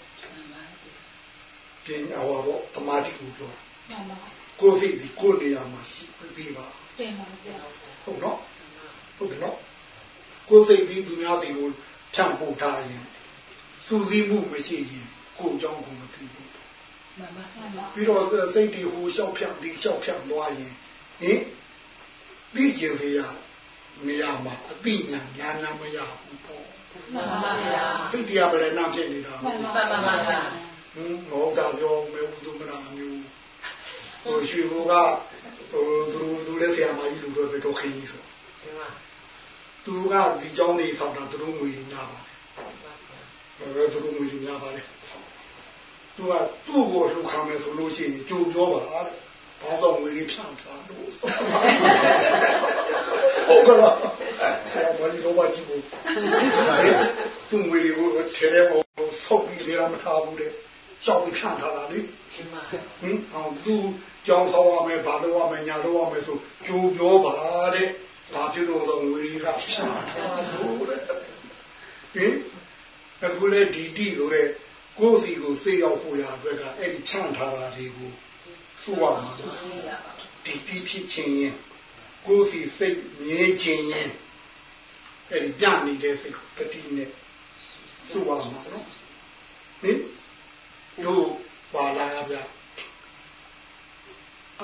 S3: ပြင်အဝါပေါ့တမာတိကိုပြော
S4: မှန်ပါ
S3: ကိုယ်စိတ်ဒီကိုယ်နေရာမှာရှိပြီးပါ
S4: တင်ပါဗျာ
S3: ဟုတ်နော် ဟုတ်တယ်နော်ကိုယ်စိတ်ပြီးသူများစိတ်ကိုဖြန့်ပို့ထားရင်စူးစီးမှုမရှိရင်ကိုယ်ကြောင့်ကိုယ်မသိဘူး
S2: မှန်ပါ
S4: မှန်ပါ
S3: ပြီးတော့စိတ်တွေဟိုလျှောက်ဖြန့်ဒီလျှောက်ဖြန့်သွားရင်ဟင်သိကျင်စေရနေရာမှာအသိဉာဏ်ဉာဏ်ဉာဏ်မရဘူးပေါ့
S2: မှန်ပါဗျာ
S3: စိတ်တရားပဲလည်းနာဖြစ်နေတာ
S4: မှန်
S2: မှ
S4: ပါ
S2: န်ပါပါဗျာ
S3: ဟင်ငေါတာပြောမယ်ဥဒုမနာမျိုးဟိုရွှေဘုကဟိုသူသူလည်းဆရာမကြီးလူတွေပဲတော့ခင်းကြီးဆို
S2: မှန်ပါ
S3: သူကဒီเจ้าနေဆောင်တာသူတို့ငွေညာပါတယ်ဘယ်သူတို့ငွေညာပါလဲသူကသူ့ကိုလှူခံမယ်ဆိုလို့ရှိရင်ကြိုပြောပါတဲ့ဘာသောငွေဖြန့်တာလို့ဟုတ်ကလားဆရာမကြီးတော့ပါကြည့်ဖို့သူငွေကိုထဲထဲမှာဆောက်ပြီးနေရမထားဘူးတဲ့ရှောက်ပြီးဖြန့်ထားတာလေ
S2: မှန်ပါ
S3: ဟင်အောင်သူကြောင်းဆောင်ရမယ်ဘာလို့ရမယ်ညာလို့ရမယ်ဆိုကြိုပြောပါတဲ့ ဘာဖြစ်လို့ဆိုငွေကဖြန့်ထားလို့တဲ့ဟင်အခုလေဒီတိဆိုတဲ့ကိုယ်စီကိုစေရောက်ဖို့ရအတွက်ကအဲ့ဒီချန့်ထားတာတွေကိုစိုးရမှာလို့
S2: သိရပါ
S3: ဒီတိဖြစ်ခြင်းရင်ကိုယ်စီစိတ်ငြိခြင်းရင်အဲ့ဒီပြနေတဲ့စိတ်တတိနဲ့စိုးရမှာနော်ဟင်တို့ပါလာဗျာ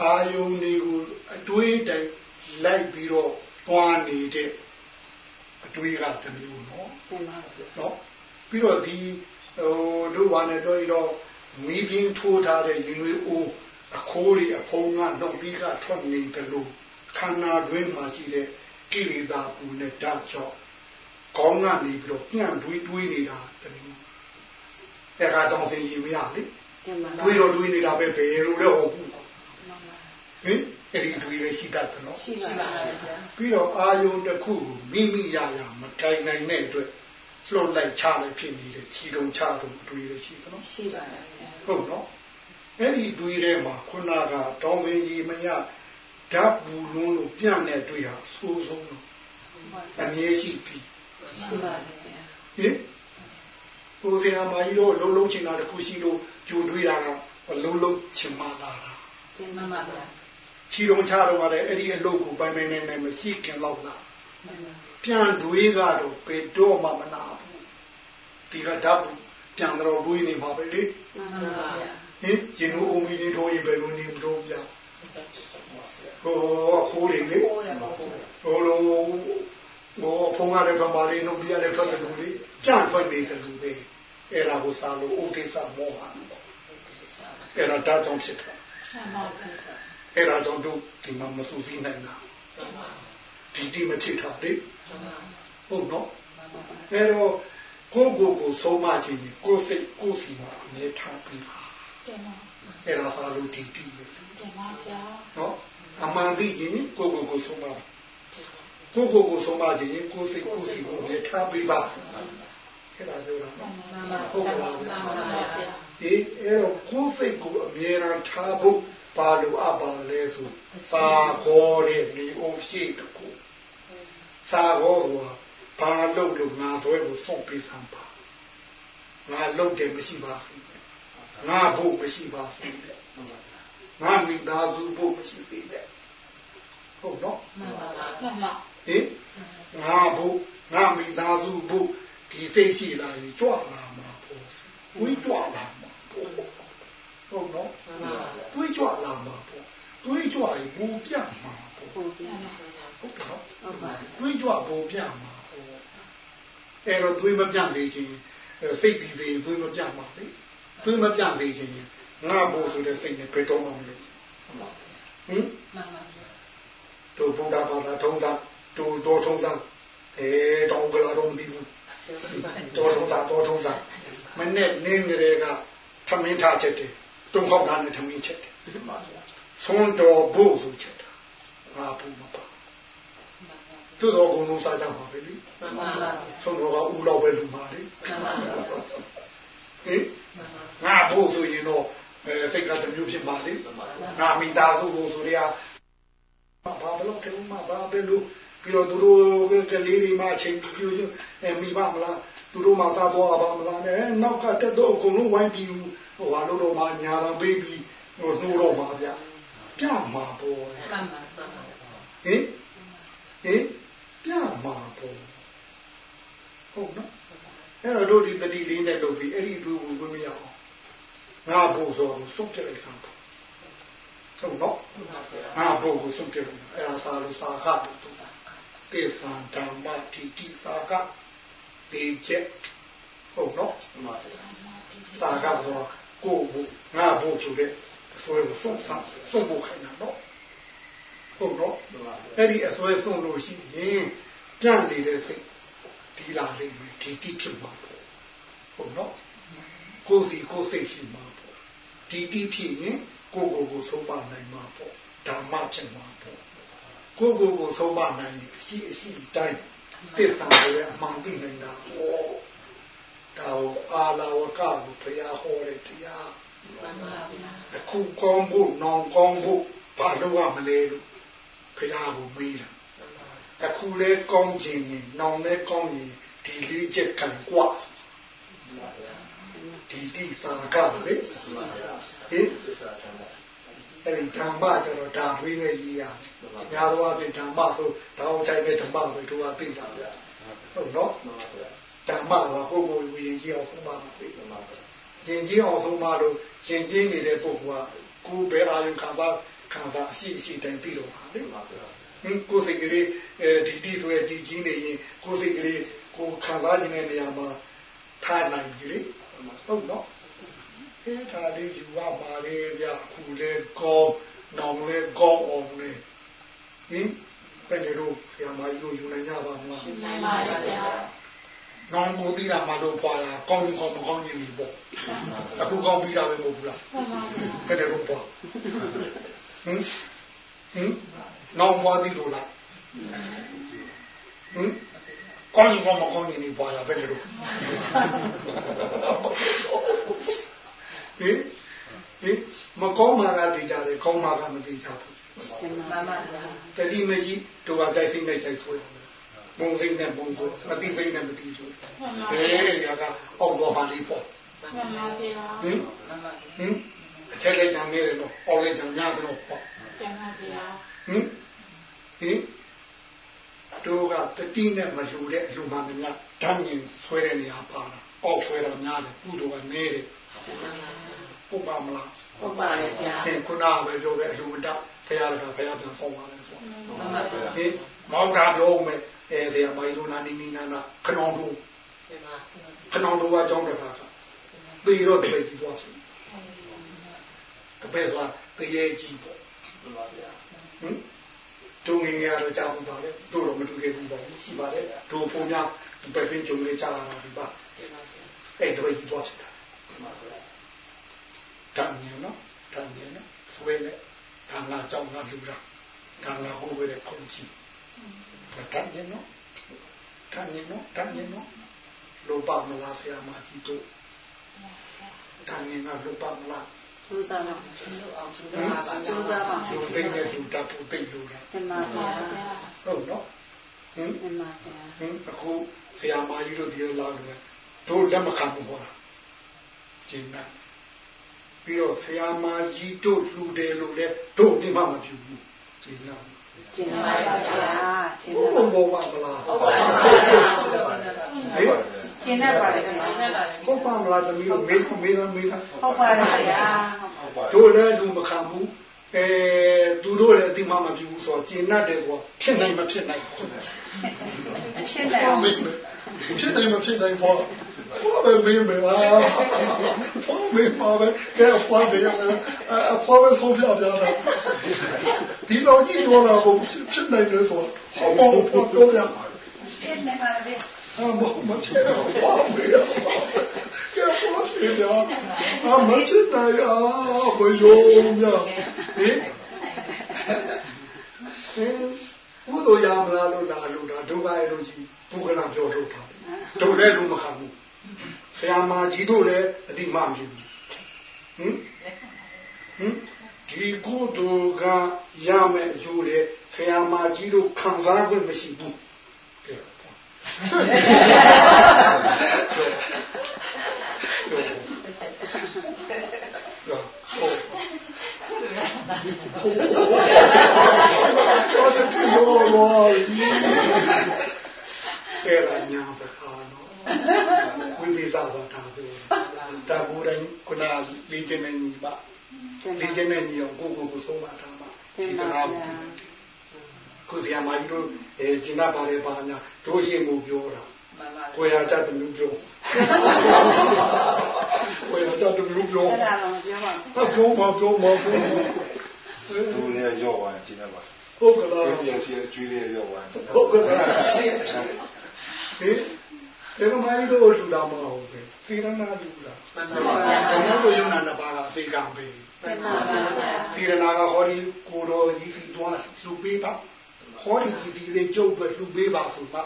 S3: အာယုန်တွေကိုအတွေးတိုင်လိုက်ပြီးတော့တွား နေတဲ့အတွေးကတစ်မျိုးနော်
S4: တင်ပါ
S3: နော်ပြီးတော့ဒီဟိုတို့ဘာနဲ့တော့တော့မီးပြင်းထိုးထားတဲ့ရင်ွေးအိုးအခိုးတွေအဖုံးကနှုတ်ပြီးကထွက်နေတယ်လို့ခန္ဓာတွင်းမှာရှိတဲ့ကိလေသာပူနဲ့ဓာတ်ကြောင့်ကောင်းကနေပြီးတော့ပြန့်တွေးတွေးနေတာတကယ်အဲ့ကတော့စင်ကြီးမရလေ
S4: တင်ပါ
S3: တွေးတော့တွေးနေတာပဲဘယ်လိုလဲဟုတ်ဘူး
S4: မှန်ပါ
S3: ဟင် အဲ့ဒီတွေးလည်းရှိတတ်တယ်နော်
S4: ရှိ
S2: ရှိ
S4: ပါ
S2: ပါ
S4: ဗျာ
S2: ဗျာ
S3: ပြီးတော့အာယုံတစ်ခုကိုမိမိရရမတိုင်နိုင်တဲ့အတွက်လှုပ်လိုက်ချလိုက်ဖြစ်နေတဲ့ခြေတုံချတုံတွေးလည်းရှိတယ်နော်
S4: ရှိပါဗျာ
S3: ဟုတ်နော်အဲ့ဒီတွေးထဲမှာခုနကတောင်းစင်ကြီးမရဓာတ်ပူလုံးလို့ပြန့်တဲ့တွေးဟာဆိုးဆုံးလို့အမြဲရှိပြီ
S4: ရှိပါဗျာ
S3: ဟင်ဟိုဆရာမကြီးတို့လုံးလုံးချင်တာတစ်ခုရှိလို့ကြိုတွေးတာကလုံးလုံးချင်မှလာတာ
S4: တင်
S2: မှန်
S4: ပါ
S2: ပါဗျာ
S3: ခြေတုံချတော့ကလည်းအဲ့ဒီအလုပ်ကိုပိုင်ပိုင်နိုင်နိုင်မရှိခင်တော့လား
S4: မှန်ပါ
S3: ပြန်တွေးကတော့ပေတော့မှမနာဘူးဒီကဓာတ်ဘူးပြန်တော့တွေးနေမှာပဲလေ
S4: မှန်
S2: မှန်
S4: ပါ
S2: ပါဗျာ
S3: ဟင်ရင်တို့အုံမီနေတော့ရင်ပဲလို့နေမတော့ဗျာဟိုအခိုးတွေလေ
S2: ကိုရပါဘူး
S3: ဟိုလိုဟိုဖုန်းရတဲ့ဗမာလေးနှုတ်ပြရတဲ့ထွက်တယ်လို့လေကြံ့ဖွက်နေတယ်လို့ပဲအဲ့ဒါကိုစားလို့ဥဒိစ္စမောဟအဲ့ဒါဓာတ်ကြောင့်ဖြစ်တာ
S4: မှန်ပါဗျာ
S3: အဲ့ဒါကြောင့်တို့ဒီမှာမစူးစီးနိုင်တာဒီတိမဖြစ်တာလေဟုတ်နော်အဲတော့ကိုယ့်ကိုယ်ကိုဆုံးမခြင်းရင်ကိုယ်စိတ်ကိုယ်စီမှာအမြဲထားပြီးပါ
S4: တင်ပါ
S3: အဲ့ဒါသာလို့ဒီတိပဲ
S4: တင်ပါဗျာ
S3: နော်အမှန်သိခြင်းကိုယ့်ကိုယ်ကိုဆုံးမကိုယ့်ကိုယ်ကိုဆုံးမခြင်းရင်ကိုယ်စိတ်ကိုယ်စီကိုအမြဲထားပြီးပါအဲ့ဒါပြောတာနော်
S4: မှန်ပါ
S3: ဟုတ်ကလား
S4: မှန်ပါဗျာ
S3: ဒီအဲ့တော့ကိုယ်စိတ်ကိုအမြဲတမ်းထားဖို့ ပါလို့အပ်ပါလဲဆိုသာခေါ်တဲ့ဒီအောင်ရှိတကူသာခေါ်ဆိုတာဘာလို့လို့ငါဆွဲကိုစွန့်ပေးစမ်းပါငါလုပ်တယ်မရှိပါဘူးငါဖို့မရှိပါဘူးငါမိသားစုဖို့မရှိသေးတဲ့ဟုတ်နော်
S2: မှန်ပါဗျာ
S4: မှန်ပါ
S3: ဟင်ငါဖို့ငါမိသားစုဖို့ဒီစိတ်ရှိလာရင်ကြွလာမှာပေါ့ဝိကြွလာမှာပေါ့ ဟုတ်နော်
S2: မှန်ပါဗျာ
S3: တွေးကြွလာမှာပေါ့တွေးကြွရင်ဘူပြမှာပေါ့
S4: ဟုတ်ဗျာ
S3: ဟုတ်ကဲ့နော်
S4: ဟုတ်ပါ
S3: တွေးကြွဘူပြမှာပေါ့အဲ့တော့တွေးမပြသေးခြင်းစိတ်တည်သေးတွေးမပြမှာလေတွေးမပြသေးခြင်းငါဖို့ဆိုတဲ့စိတ်နဲ့ဘယ်တော့မှမလို့ဟင်
S2: မှန်ပါဗျာ
S3: တို့ဘုရားဘာသာထုံးတာတို့တော်ထုံးတာအဲတောင်းကြလာတော့မသိဘူးတော်ထုံးတာတော်ထုံးတာမနဲ့နင်းကြတဲ့ကသမင်းထားချက်တယ် တုံးခေါက်တာနဲ့သမင်းချက်တယ်ဆုံးတော်ဖို့ဆိုချက်တာငါဖို့မပါသူတော်ကုံလုံးစားကြမှာပဲလေ
S2: မှန်ပါဗျာ
S3: ဆုံးတော်ကဦးလောက်ပဲလူမှာလေ
S2: မှန်ပါဗျာ
S3: ဟင်ငါဖို့ဆိုရင်တော့အဲစိတ်ကတစ်မျိုးဖြစ်ပါလေငါမိသားစုကိုဆိုရဘာဘလို့ကဲမဘာပဲလို့ပြီးတော့သူတို့ကလေးတွေမှချိန်ပြူအဲမိပါမလား သူတို့မှစားတော့ပါမလားနဲ့နောက်ကတက်တော့အကုန်လုံးဝိုင်းပြီးဟိုဟာလို့တော့မှညာတော်ပေးပြီးဟိုနှိုးတော့မှာဗျပြမှာပေါ့
S2: မှန်ပါမှန်ပါ
S3: ဟင်ဟင်ပြမှာပေါ့ဟုတ်နော်အဲ့တော့တို့ဒီတတိလေးနဲ့လုပ်ပြီးအဲ့ဒီအတူဝင်ခွင့်မရအောင်ငါဖို့ဆိုတော့စုပ်ပြလိုက်သမ်းပေါ့ဟုတ်နော်ငါဖို့ကိုစုပ်ပြလိုက်အဲ့ဒါသာလို့သာကလို့သူတေသံဓမ္မတိတိသာက တေချက်ဟုတ်နော်သာကဆိုတော့ကိုယ်ကိုငါဖို့ဆိုတဲ့အစွဲကိုစုပ်သမ်းစုပ်ဖို့ခိုင်းတာနော်ဟုတ်နော်အဲ့ဒီအစွဲဆုံးလို့ရှိရင်ကြံ့နေတဲ့စိတ်ဒီလာလိမ့်မယ်ဒီတိဖြစ်မှာပေါ့ဟုတ်နော်ကိုယ်စီကိုယ်စိတ်ရှိမှာပေါ့ဒီတိဖြစ်ရင်ကိုယ်ကိုယ်ကိုဆုံးမနိုင်မှာပေါ့ဓမ္မဖြစ်မှာပေါ့ကိုယ်ကိုယ်ကိုဆုံးမနိုင်ရင်အရှိအရှိတိုင်း သစ္စာကိုလည်းအမှန်သိနိုင်တာဟောဒါကိုအာလာဝကကိုဘုရားဟောတဲ့တရား
S2: မှန်ပါဗျာ
S3: အခုကောင်းဖို့နောင်ကောင်းဖို့ဘာလို့ရမလဲလို့ဘုရားကိုမေးတာအခုလဲကောင်းခြင်းရင်နောင်လဲကောင်းရင်ဒီလေးချက်ကံกว่าဒီတိသာကလေဟင် အဲ့ဒီဓမ္မကျတော့ဒါတွေးပဲရေးရညာတော်အပြင်ဓမ္မဆိုတောင်းချိုင်ပဲဓမ္မပဲတို့ကသိတာဗျဟုတ်နော်ဓမ္မကပုဂ္ဂိုလ်ဝိရင်ကြီးအောင်ဆုံးပါပါသိရင်ကြီးအောင်ဆုံးပါလို့ရင်ကြီးနေတဲ့ပုဂ္ဂိုလ်ကကိုယ်ပဲအာရုံခံစားခံစားအရှိအရှိတိုင်းသိတော့ပါလေဟင်ကိုယ်စိတ်ကလေးအဲဒီတိဆိုရဲ့ဒီကြီးနေရင်ကိုယ်စိတ်ကလေးကိုခံစားနေတဲ့နေရာမှာထားနိုင်ပြီလေဟုတ်နော် အဲဒါလေးယူရပါလေဗျအခုလေကောင်းနောင်လေကောင်းအောင်လေဟင်ဘယ်လိုဆရာမကြီးတို့ယူနိုင်ကြပါမလား
S4: နိုင်ပါဗျာ
S3: နောင်ကိုသိတာမှတော့ပွာလာကောင်းရင်ကောင်းမကောင်းရင်ပြီပေါ့အခုကောင်းပြီးတာပဲမဟုတ်ဘူးလား
S4: မှန်ပါဗျာ
S3: ဘယ်လိုပွာဟင်ဟင်နောင်ပွားသည်လို့လားဟင်ကောင်းရင်ကောင်းမကောင်းရင်ဒီပွာလာဘယ်လို ဟင်ဟင်မကောင်းမှကသိကြတယ်ကောင်းမှကမသိကြဘူး
S2: မှန်ပါဗျာ
S3: တတိမရှိတို့ကကြိုက်စိမ့်နဲ့ကြိုက်ဆွဲမုံစိမ့်နဲ့မုံကိုအတိစိမ့်နဲ့မတိဆွဲ
S4: မှန်ပါ
S3: အေးရကအောက်တော့ပါလိပေါ့
S4: မှန်ပါဗျာ
S3: ဟင်
S2: မှန်ပါ
S3: ဟင်အချက်လေးကြံနေတယ်တော့အောက်လေးကြံညတော့ပေါ့
S4: ကျန်ပါဗျာ
S3: ဟင်ဟင်တို့ကတတိနဲ့မယူတဲ့အလူမှန်များဓာတ်မြင်ဆွဲတဲ့နေရာပါတာအောက်ဆွဲတော့များတယ်ကုသိုလ်ကနေတယ် ပုပ္ပါမလား
S2: ဟုတ်ပါရဲ့ဗျာ
S3: ဟင်ခုနကပဲပြောတဲ့အလူမတဘုရားကဘုရားပြန်ဆောင်ပါလေဆို
S2: မှန်ပါဗျာ
S3: ဟင်မောင်တာပြောမယ်အဲတရားမိုင်းလို့နာနီနီနာနာခဏောင်းတို့
S2: ဒီမှာ
S3: ခဏောင်းတို့ကအကြောင်းတစ်ခါကပြီးတော့တပည့်ကြီးသွားစီတပည့်ဆိုတာတရေကြီးပေါ့ဟင်တုံငင်ရတော့ကြာဘူးပါလေတို့တော့မတူခဲ့ဘူးပေါ့ရှိပါလေတို့ဖုန်းများဒီပဲဖင်းကြုံလေးကြာလာဒီပါအဲ့တပည့်ကြီးသွားစီတာ တန်ညနော်တန်ညနော်ဆွဲနဲ့ဒါငါကြောင့်ငါလူတာဒါငါကိုယ်ဝဲတဲ့ခုန်ကြီးတန်ညနော်တန်ညနော်တန်ညနော်လောဘမလားဆရာမကြီးတို့တန်ညကလောဘမလား
S4: ကျူးစားပါ
S2: လို့အောင်ကျူးစားပါဗျာ
S4: ကျူးစားပါ
S3: လူသိတဲ့လူတတ်ဖို့သိလို့လား
S4: ကျန်ပါဗျာ
S3: ဟုတ်နော်ဟင်
S4: ကျန်ပါဗျာ
S3: ဟင်အခုဆရာမကြီးတို့ဒီလိုလာတယ်တို့လက်မခံဘူးဟောတာ ကျင်းနာပြီးတော့ဆရာမကြီးတို့လူတယ်လို့လဲတို့ဒီမှမပြုဘူးကျင်းနာ
S4: ကျန်ပါဗျာကျန်
S3: ဘုံ
S4: ပါ
S3: ဘောပါမလား
S2: ဟုတ်ပါရဲ့ဗျာ
S3: ဟေး
S4: ကျန်ပါဗျာ
S2: ကျင်းနေပါလေ
S3: ဟုတ်ပါမလားတမီးတို့မေးမေးသားမေးသား
S4: ဟုတ်ပါဗျာ
S3: တို့လည်းလူမခံဘူးအဲသူတို့လည်းဒီမှမပြုဘူးဆိုတော့ကျင်းတ်တယ်ဆိုတော့ဖြစ်နိုင်မဖြစ်နိုင်ဘူး
S4: ဖြစ်တယ်
S3: ဖြစ်တယ်မဖြစ်နိုင်ဘောဖွာပဲ မင်းပဲဟာဖွာမင်းပါပဲကဲဖွာတယ်အဖွာပဲဆုံးပြပြတာဒီတော့ကြည့်တော့လာဖို့ဖြစ်နိုင်တယ်ဆိုဟောမောဖွာတော့ရမှာ
S2: ဖြစ်နေပါလေ
S3: အမောမချေဖွာမေးကဲဖွာတယ်ဗျာအမချစ်တယ်အာဘယုံညာဟင်ဟင်ဘုဒ္ဓရာမလားလို့လာလို့ဒါဒုက္ခရဲ့လို့ကြီးဘုကလာပြောထုတ်တာဒုလည်းလို့မခံဘူး ဆရာမကြီးတို့လည်းအတိမမဖြစ်ဘူးဟင်ဟင်ဒီကုသိုလ်ကရမယ်အကျိုးလေဆရာမကြီးတို့ခံစားခွင့်မရှိဘူးကဲတော်တယ်ပြောလို့အဲ့ဒါညာသခါနော် ဝိသေသဘာတာပြောတာကိုယ်တိုင်ခုနလေးကျင်းနေညီပါလေးကျင်းနေညီအောင်ကိုကိုကိုဆုံးမထားပါဒီကနာကိုစီယာမကြီးတို့အဲကျင်နာပါတယ်ပါညာတို့ရှိမှုပြောတာ
S2: မှန်ပါ
S3: ကိုရကြတယ်မျိုးပြောကိုရကြတယ်မျိုးပြော
S4: အဲ့ဒါတော့မပြောပါဘူး
S3: ပြောမပြောမပြော
S5: သူလည်းရော့သွားကျင်းနေပါ
S3: ဟုတ်ကလား
S5: ကိုစီစီကျွေးလေးရော့သွား
S3: ဟုတ်ကဲ့ရှင်းဟင် ဒီကမိုင်းတို့လူတာမဟုတ်ဘူးသေရနာလူတာ
S2: မှန်ပါဗျာ
S3: ဘုရားတို့ယုံနာနှစ်ပါးကသေကံပဲ
S4: ပြန်ပါပါဗျာ
S3: သေရနာကဟောဒီကိုတော်ကြီးစီတွားလူပေးပါဟောဒီကြီးဒီလေးကျုပ်ပဲလူပေးပါဆိုပါ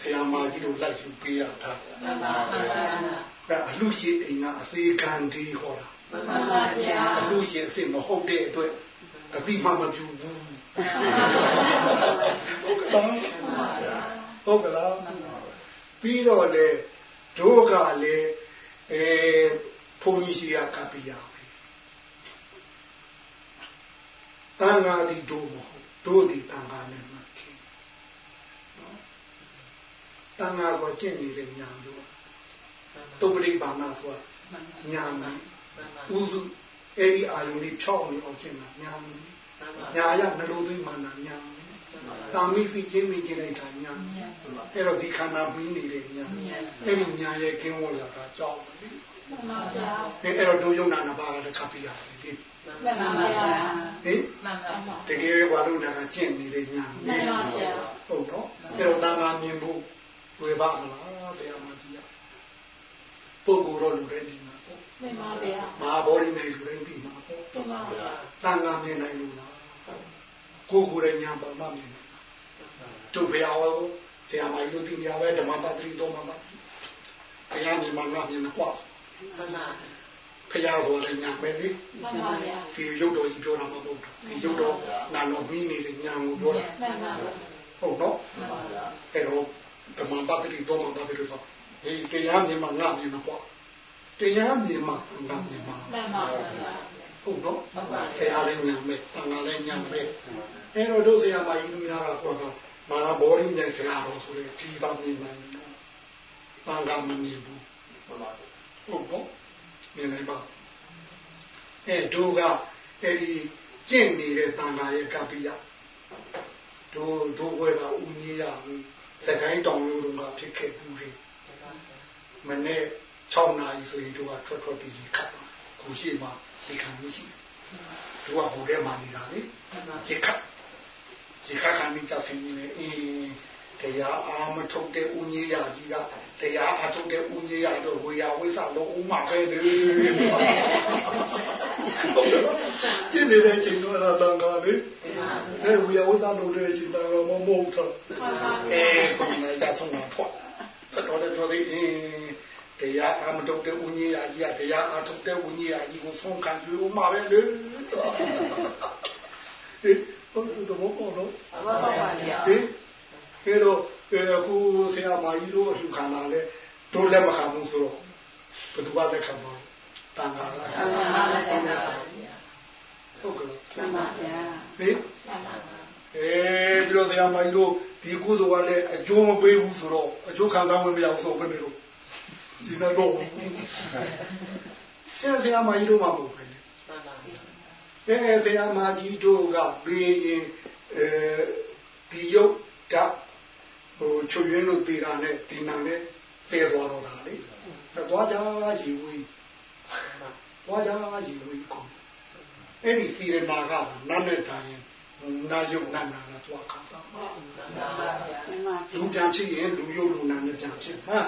S3: ဆရာမကြီးတို့လိုက်လူပေးရတာ
S2: မှန်ပါဗျာ
S3: ဒါအလူရှိအိမ်ကအသေးကံဒီဟောတာ
S2: မှန်ပါဗျာ
S3: အလူရှိအစ်မဟုတ်တဲ့အတွက်အတိမမပြူဘူးဟုတ်ကဲ့ဟုတ်ကဲ့ ပြီးတော့လေတို့ကလည်းအဲဘုန်းကြီးရှိရကပ်ပြရပြီတန်ဃာဒီတို့မဟုတ်တို့ဒီတန်ဃာနဲ့မှခင်နော်တန်ဃာကိုကျင့်နေတဲ့ညာတို့တုပ္ပရိပါဏဆိုတာညာမင်းဥစုအဲ့ဒီအာယုန်လေးဖြောင်းနေအောင်ကျင့်တာညာမင်းညာရနှလုံးသွင်းမှန်တာညာမင်း တာမိသိချင်းမိချင်းလိုက်တာညာမင်းအဲ့တော့ဒီခန္ဓာပြီးနေတဲ့ညာအဲ့ဒီညာရဲ့ကင်းဝေါ်လာတာကြောက်တယ်
S4: မှန်ပါဗျာ
S3: အဲ့အဲ့တော့ဒုယုံနာနှစ်ပါးကတခါပြရတယ်ဒီ
S4: မှန်ပါဗျာ
S3: ဟင်
S2: မှန်ပါ
S3: တကယ်ဘာလို့လဲကကျင့်နေတဲ့ညာ
S4: မှန်ပါဗျာ
S3: ဟုတ်တော့အဲ့တော့တာမမြင်ဖို့ဝေပါမလားဆရာမကြီးကပုဂ္ဂိုလ်တော့လူတိုင်းဒီမှာပေါ့
S4: မှန်ပါဗျာ
S3: မဟာဘောဓိနဲ့လူတိုင်းဒီမှာပေါ့
S4: မှန်ပါဗျာ
S3: တန်ခါမြင်နိုင်လို့လား ကိုယ်ကိုယ်ရဲ့ညာပါမမြင်ဘူးတို့ဘုရားဟောဆရာမကြီးတို့ဒီနေရာပဲဓမ္မပတ္တိတော်မှာပါဘုရားမြင်မှငါမြင်မှာကွာ
S2: မှန်ပါ
S3: ဘုရားဆိုတဲ့ညာပဲလေ
S4: မှန်ပါဗျာ
S3: ဒီရုပ်တော်ကြီးပြောတာမဟုတ်ဘူးဒီရုပ်တော်နာတော်ပြီးနေတဲ့ညာကိုပြောတာ
S4: မှန်ပါဗျာ
S3: ဟုတ်တော့အဲ့တော့ဓမ္မပတ္တိတော်မှာပါပြီလို့ဆိုဒီတရားမြင်မှငါမြင်မှာကွာတရားမြင်မှငါမြင်မှာ
S4: မှန်ပါဗျာ
S3: ဟုတ်တော့ဆရာလည်းညာမဲ့တန်ခါလည်းညာမဲ့အဲ့တော့တို့ဆရာမကြီးတို့များကကွာကမာဘောရင်းနဲ့ဆရာတော်ဆိုတဲ့ဒီပါမြင်နိုင်တယ်တန်ခါမမြင်ဘူးဟုတ်တော့မြင်နိုင်ပါအဲတို့ကအဲ့ဒီကျင့်နေတဲ့တန်ခါရဲ့ကပိယတို့တို့ဘွယ်ကဦးကြီးရဘူးစကိုင်းတောင်လို့တော့ဖြစ်ခဲ့ဘူးလေမနေ့6နာရီဆိုရင်တို့ကထွက်ထွက်ပြီးခတ်ပါခုရှိမှ ရှိခံမရှိတို့ကဟိုထဲမှာနေတာလေရှိခတ်ရှိခတ်ခံပြီးကြောက်စင်းနေအေးတရားအာမထုတ်တဲ့ဦးကြီးရကြီးကတရားအထုတ်တဲ့ဦးကြီးရတော့ဝေယဝိသလုံးဦးမှာပဲလေကျင့်နေတဲ့ချိန်တော့အတန်ကလေအဲဝေယဝိသလုံးတဲ့ချိန်တော့မမဟုတ်တော့
S4: မှန်ပါ
S3: အဲ
S4: ဗျာ
S3: ဘုရားကြဆုံးတာထွက်ထွက်တော့တယ်ပြောသေးအင်း တရားအာမထုတ်တဲ့ဦးကြီးရကြီးကတရားအာထုတ်တဲ့ဦးကြီးရကြီးကိုဆုံးခံကြွေးဦးမှာပဲလေအေးဘုရားတော့ဘောတော့
S4: မှန်ပါဗျာ
S3: ဟင်အဲတော့အခုဆရာမကြီးတို့အလှခံလာလဲတို့လက်မခံဘူးဆိုတော့ဘယ်သူကလက်ခံမလဲတန်ခါလား
S2: မှန်ပါဗျာ
S3: ဟုတ်ကဲ့
S4: မှန်ပါဗျာ
S3: ဟင်
S4: မှန်ပါ
S3: အဲပြီးတော့ဆရာမကြီးတို့ဒီကုသိုလ်ကလည်းအကျိုးမပေးဘူးဆိုတော့အကျိုးခံစားဝင်မရဘူးဆိုဘယ်လိုလုပ် ဒီနေ့တော့အဲဆရာမကြီးတို့မှမဟုတ်ဘူးအဲဆရာမကြီးတို့ကပေးရင်အဲဒီရုပ်ဓာတ်ဟိုချုပ်ရင်းလို့တည်တာနဲ့ဒီနာနဲ့စေသွားတော့တာလေသွားကြရီဝီသွားကြရီဝီကိုအဲ့ဒီစီရနာကနာနဲ့တိုင်းနာယုတ်နာနာနဲ့သွားခါတာမှာလူပြန်ချစ်ရင်လူယုတ်လူနာနဲ့ပြန်ချစ်ဟာ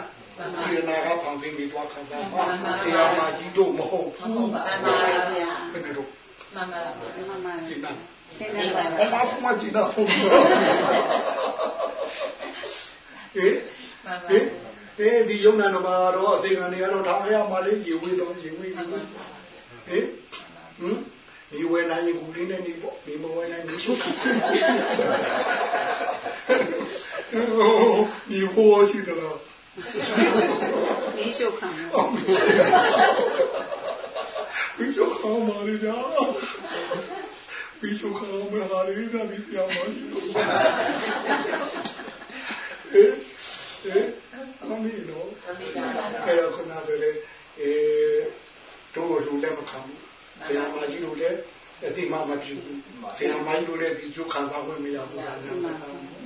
S3: စီရနာကဖောင်စင်းပြီးသွားခါတာမှာဆရာမကြီးတို့မဟုတ်ဘူး
S2: ဟုတ်ပါပါဗျာ
S3: ဘယ်လို
S2: မှန်ပါပါ
S4: မမ
S3: ကျင်နာ
S4: ရှင်းနေပါ
S3: ဘာမှမကျင်နာဖုန်းဟေး
S2: မှန်ပါ
S3: ဟေးအေးဒီယုံနာနမှာတော့အစီကံတွေကတော့ထားရမှာလေးရေဝေးတော့ရေဝေးရေဝေးဟေးဟမ်ဒီဝယ်နိုင်ရင်ကူလေးနဲ့နေပေါ့ဒီမဝယ်နိုင်ဘူးရှုပ်ဒီဟိုရှိတယ်လား
S4: ဒီရှုပ်ခံ
S3: ပြီးချုပ်ခေါင်းပါလေဗျာပြီးချုပ်ခေါင်းမှာဟာလေးဒါဒီဆရာမရှိလို့အေးအေးအမေနော်အဲ့တော့ခဏတည်းလေအဲတို့လူလည်းမခံဘူးဆရာမကြီးတို့လည်းအတိမမပြုဘူးဆရာမကြီးတို့လည်းဒီကျုပ်ခံစားခွင့်မရဘူးဆရာ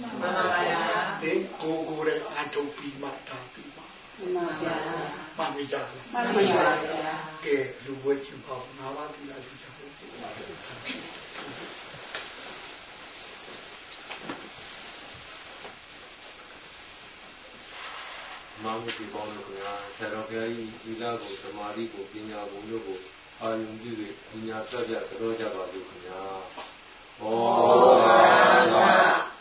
S3: များ
S2: မှန်ပါဗျာ
S3: ဒီကိုကိုရဲ့အထုပ်ပြီးမှတာပြီးမှ
S4: မမဗျာ
S3: မှမကြဘူး
S4: မမ
S2: မှန်ပါ
S4: ဗျာ
S2: ဗျာ
S3: ကဲလူဝဲချင်ပေါ့ငါးပါးတိလာလူချင်ပေါ့
S6: မောင်ကြီးပေါင်းလို့ခင်ဗျာဆရာတော်ဘုရားကြီးဒီလာကိုသမာဓိကိုပညာကိုလို့ကိုအာယုံပြု၍ပညာပြတ်ပြတ်ကြောကြပါလို့ခင်ဗျာဩဃာတ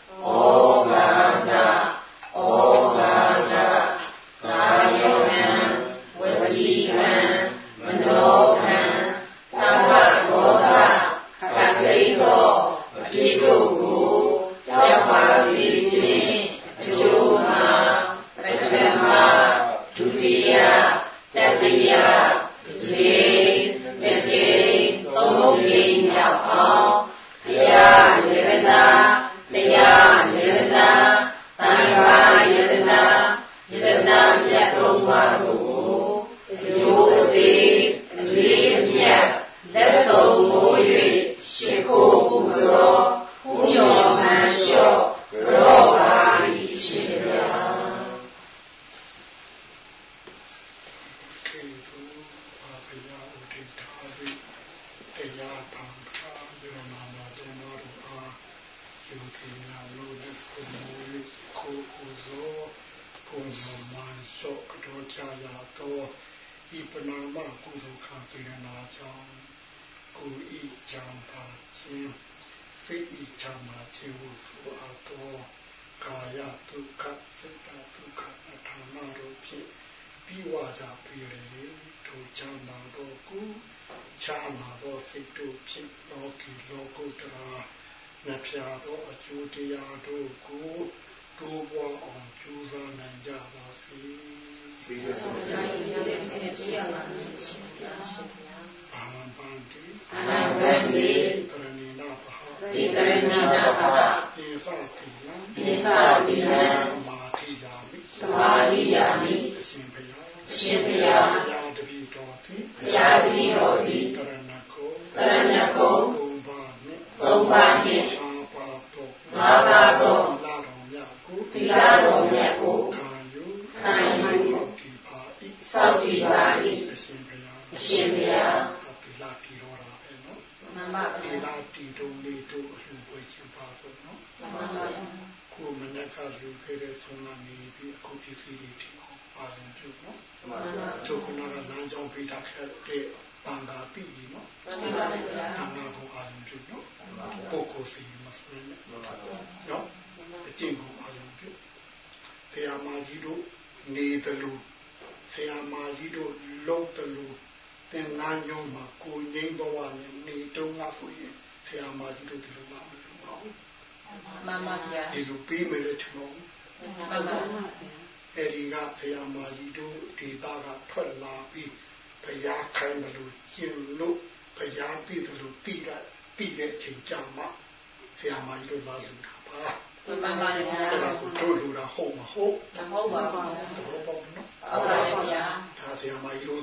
S6: နော်မှန်ပါ
S3: တို့ကနာကလမ်းကြောင်းပေးတာခဲ့တဲ့
S2: တ
S3: န်တာတိကြီးနော်
S2: မှန်ပါဗျာ
S3: တန်တာကိုအာရုံပြုနော်ပုဂ္ဂိုလ်စီမစပင်းနော်အကျင့်ကိုအာရုံပြုဆရာမကြီးတို့နေတယ်လို့ဆရာမကြီးတို့လုံးတယ်လို့သင်္ကန်းညုံမှာကိုငိမ့်ဘဝနဲ့နေတုံးကဆိုရင်ဆရာမကြီးတို့ဒီလိုမလုပ်ပါဘူး
S2: မှန်ပါဗျာ
S3: ဒီလိုပြီးမယ်လို့ထင်တော့
S2: မှန်ပါ
S3: အဲဒီကဆရာမကြီးတို့ဒေတာကထွက်လာပြီးဘုရားခိုင်းတယ်လို့ကျင့်လို့ဘုရားသိတယ်လို့သိတာသိတဲ့အချိန်ကြာမှဆရာမကြီးတို့လာလူတာပါ
S2: မှန်ပါဗျာ
S3: အဲ့ဒါကိုတို့လူတာဟုတ်မဟုတ်
S2: မဟုတ်ပါဘူး
S3: သဘောပေါက်နော်
S2: ဟုတ်ပါဗျာ
S3: ဒါဆရာမကြီးတို့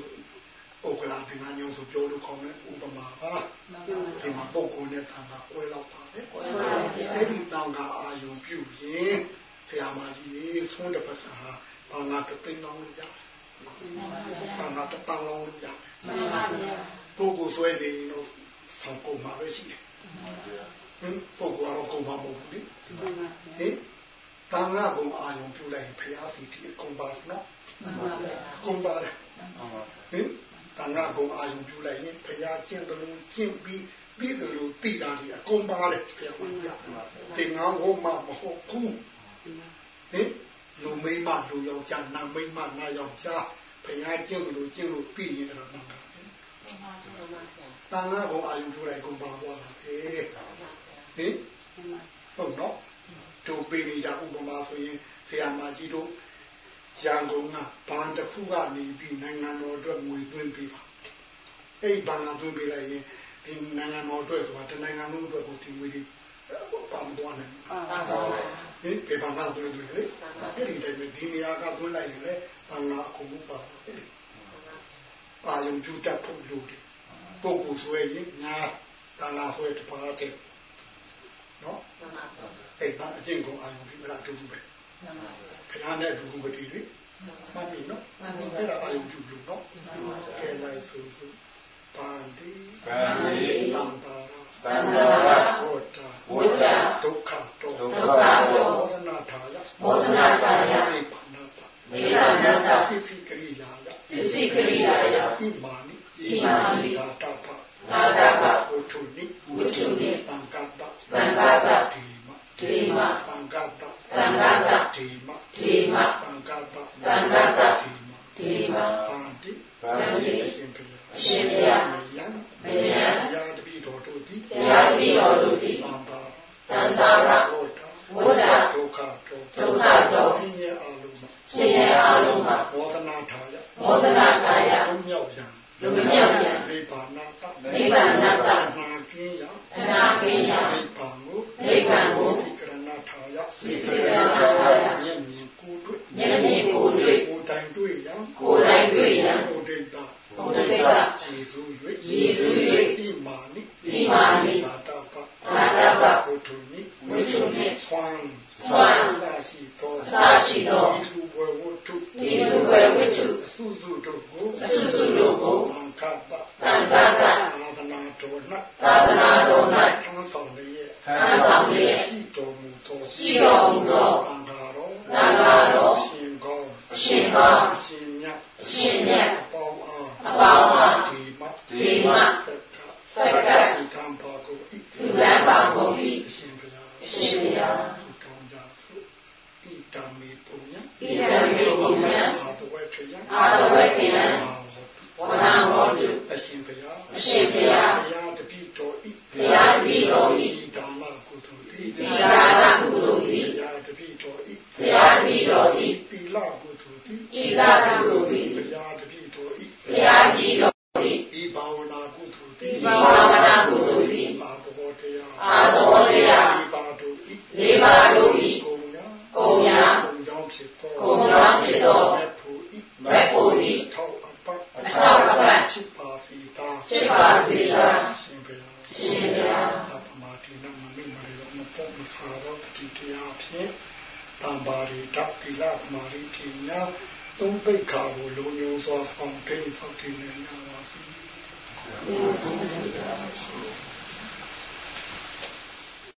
S3: ဥက္ကလာသင်္ကန်းညုံဆိုပြောလို့ကောင်းတဲ့ဥပမာပါ
S2: မှန်ပါ
S3: ဒီမှာပုဂ္ဂိုလ်နဲ့တန်ခါကွဲလောက်ပါပဲ
S2: ကိုယ်ပါဗျာ
S3: အဲ့ဒီတန်ခါအာယုံပြုရင် ဆရာမကြီးဆုံးတစ်ပတ်ဟာဘာ
S7: ဘာနာတသိန်းလောင်းလို့ရတယ်ဘာနာတပန်းလောင်းလို့ရတယ်
S4: မှန်ပါဗျာ
S7: ပုဂ္ဂိုလ်ဆွဲနေရင်တော့ဆောင်ကုန်မှာပဲရှိတယ်ဟင်ပုဂ္ဂိုလ်ကတော့ကုန်မှာမဟုတ်ဘူးလေ
S4: မှန်ပါ
S7: ဟင်တန်ခါဘုံအာယုံပြုလိုက်ရင်ဖရာစီတီကုန်ပါနော်
S3: မှန်ပါဗျာ
S7: ကုန်ပါတယ်ဟင်တန်ခါဘုံအာယုံပြုလိုက်ရင်ဖရာကျင့်တယ်လို့ကျင့်ပြီးပြီးတယ်လို့သိတာဒီအကုန်ပါတယ်ဖရာမကြီးတင်ငါဟောမှာမဟုတ်ဘူး ဟင်လူမိမလူယောက်ျားနာမိမနာယောက်ျားဖရာကျင့်တယ်လို့ကျင့်လို့သိရင်တော့တန်ခါတန်ခါဘုံအာယုံပြုလိုက်ကုန်ပါသွားတာဟေးဟင်ဟုတ်နော်တို့ပေးနေကြဥပမာဆိုရင်ဆရာမကြီးတို့ရန်ကုန်ကဘဏ်တစ်ခုကနေပြီးနိုင်ငံတော်အတွက်ငွေသွင်းပေးပါအဲ့ဒီဘဏ်ကသွင်းပေးလိုက်ရင်ဒီနိုင်ငံတော်အတွက်ဆိုတာတနိုင်ငံလုံးအတွက်ကိုဒီငွေတွေ ပါမသွားနိုင်ဘူး
S4: ပါပါ
S7: ဟင်ပေပါမသွင်းတယ်လေအဲ့ဒီတိုင်းပဲဒီနေရာကသွင်းလိုက်ရင်လည်းဘဏ်ကအကုန်လုံးပါပါတယ်ပါယုံကျူတတ်ဖို့လိုတယ်ပုဂ္ဂိုလ်ဆိုရင်ညာတန်လာဆိုရင်တပါးတဲ့နော်အဲ့ဒါအကျင့်ကိုအာရုံပြုရအတူတူပဲခဏနဲ့အတူတူမတည်လေမှတ်ပြီနော်အဲ့ဒါအာရုံပြုလို့နော်ကဲလိုက်ဆိုဆိုပန္တိ
S5: ပန္တိ
S7: တန်တာ
S5: တန္တာရ
S7: ဝတ္တာ
S5: ဝတ္တာ
S7: ဒုက္ခတော
S5: ဒုက္ခတော
S7: မောဇနာထာယ
S3: မောဇနာထာယ
S7: နိဗ္ဗာန်တ
S3: နိဗ္ဗာန်တ
S7: သိသိကရိယာယ
S3: သစ္စိကရိယာယ
S7: ဣမာနိ
S3: ဣမာနိ
S7: သာတပ
S3: သာတပ
S7: ဝတ္ထုနိ
S3: ဝိတုနိ
S7: တံကတ္တ
S3: သံဃတ
S7: ဓိမ
S3: ဓိမ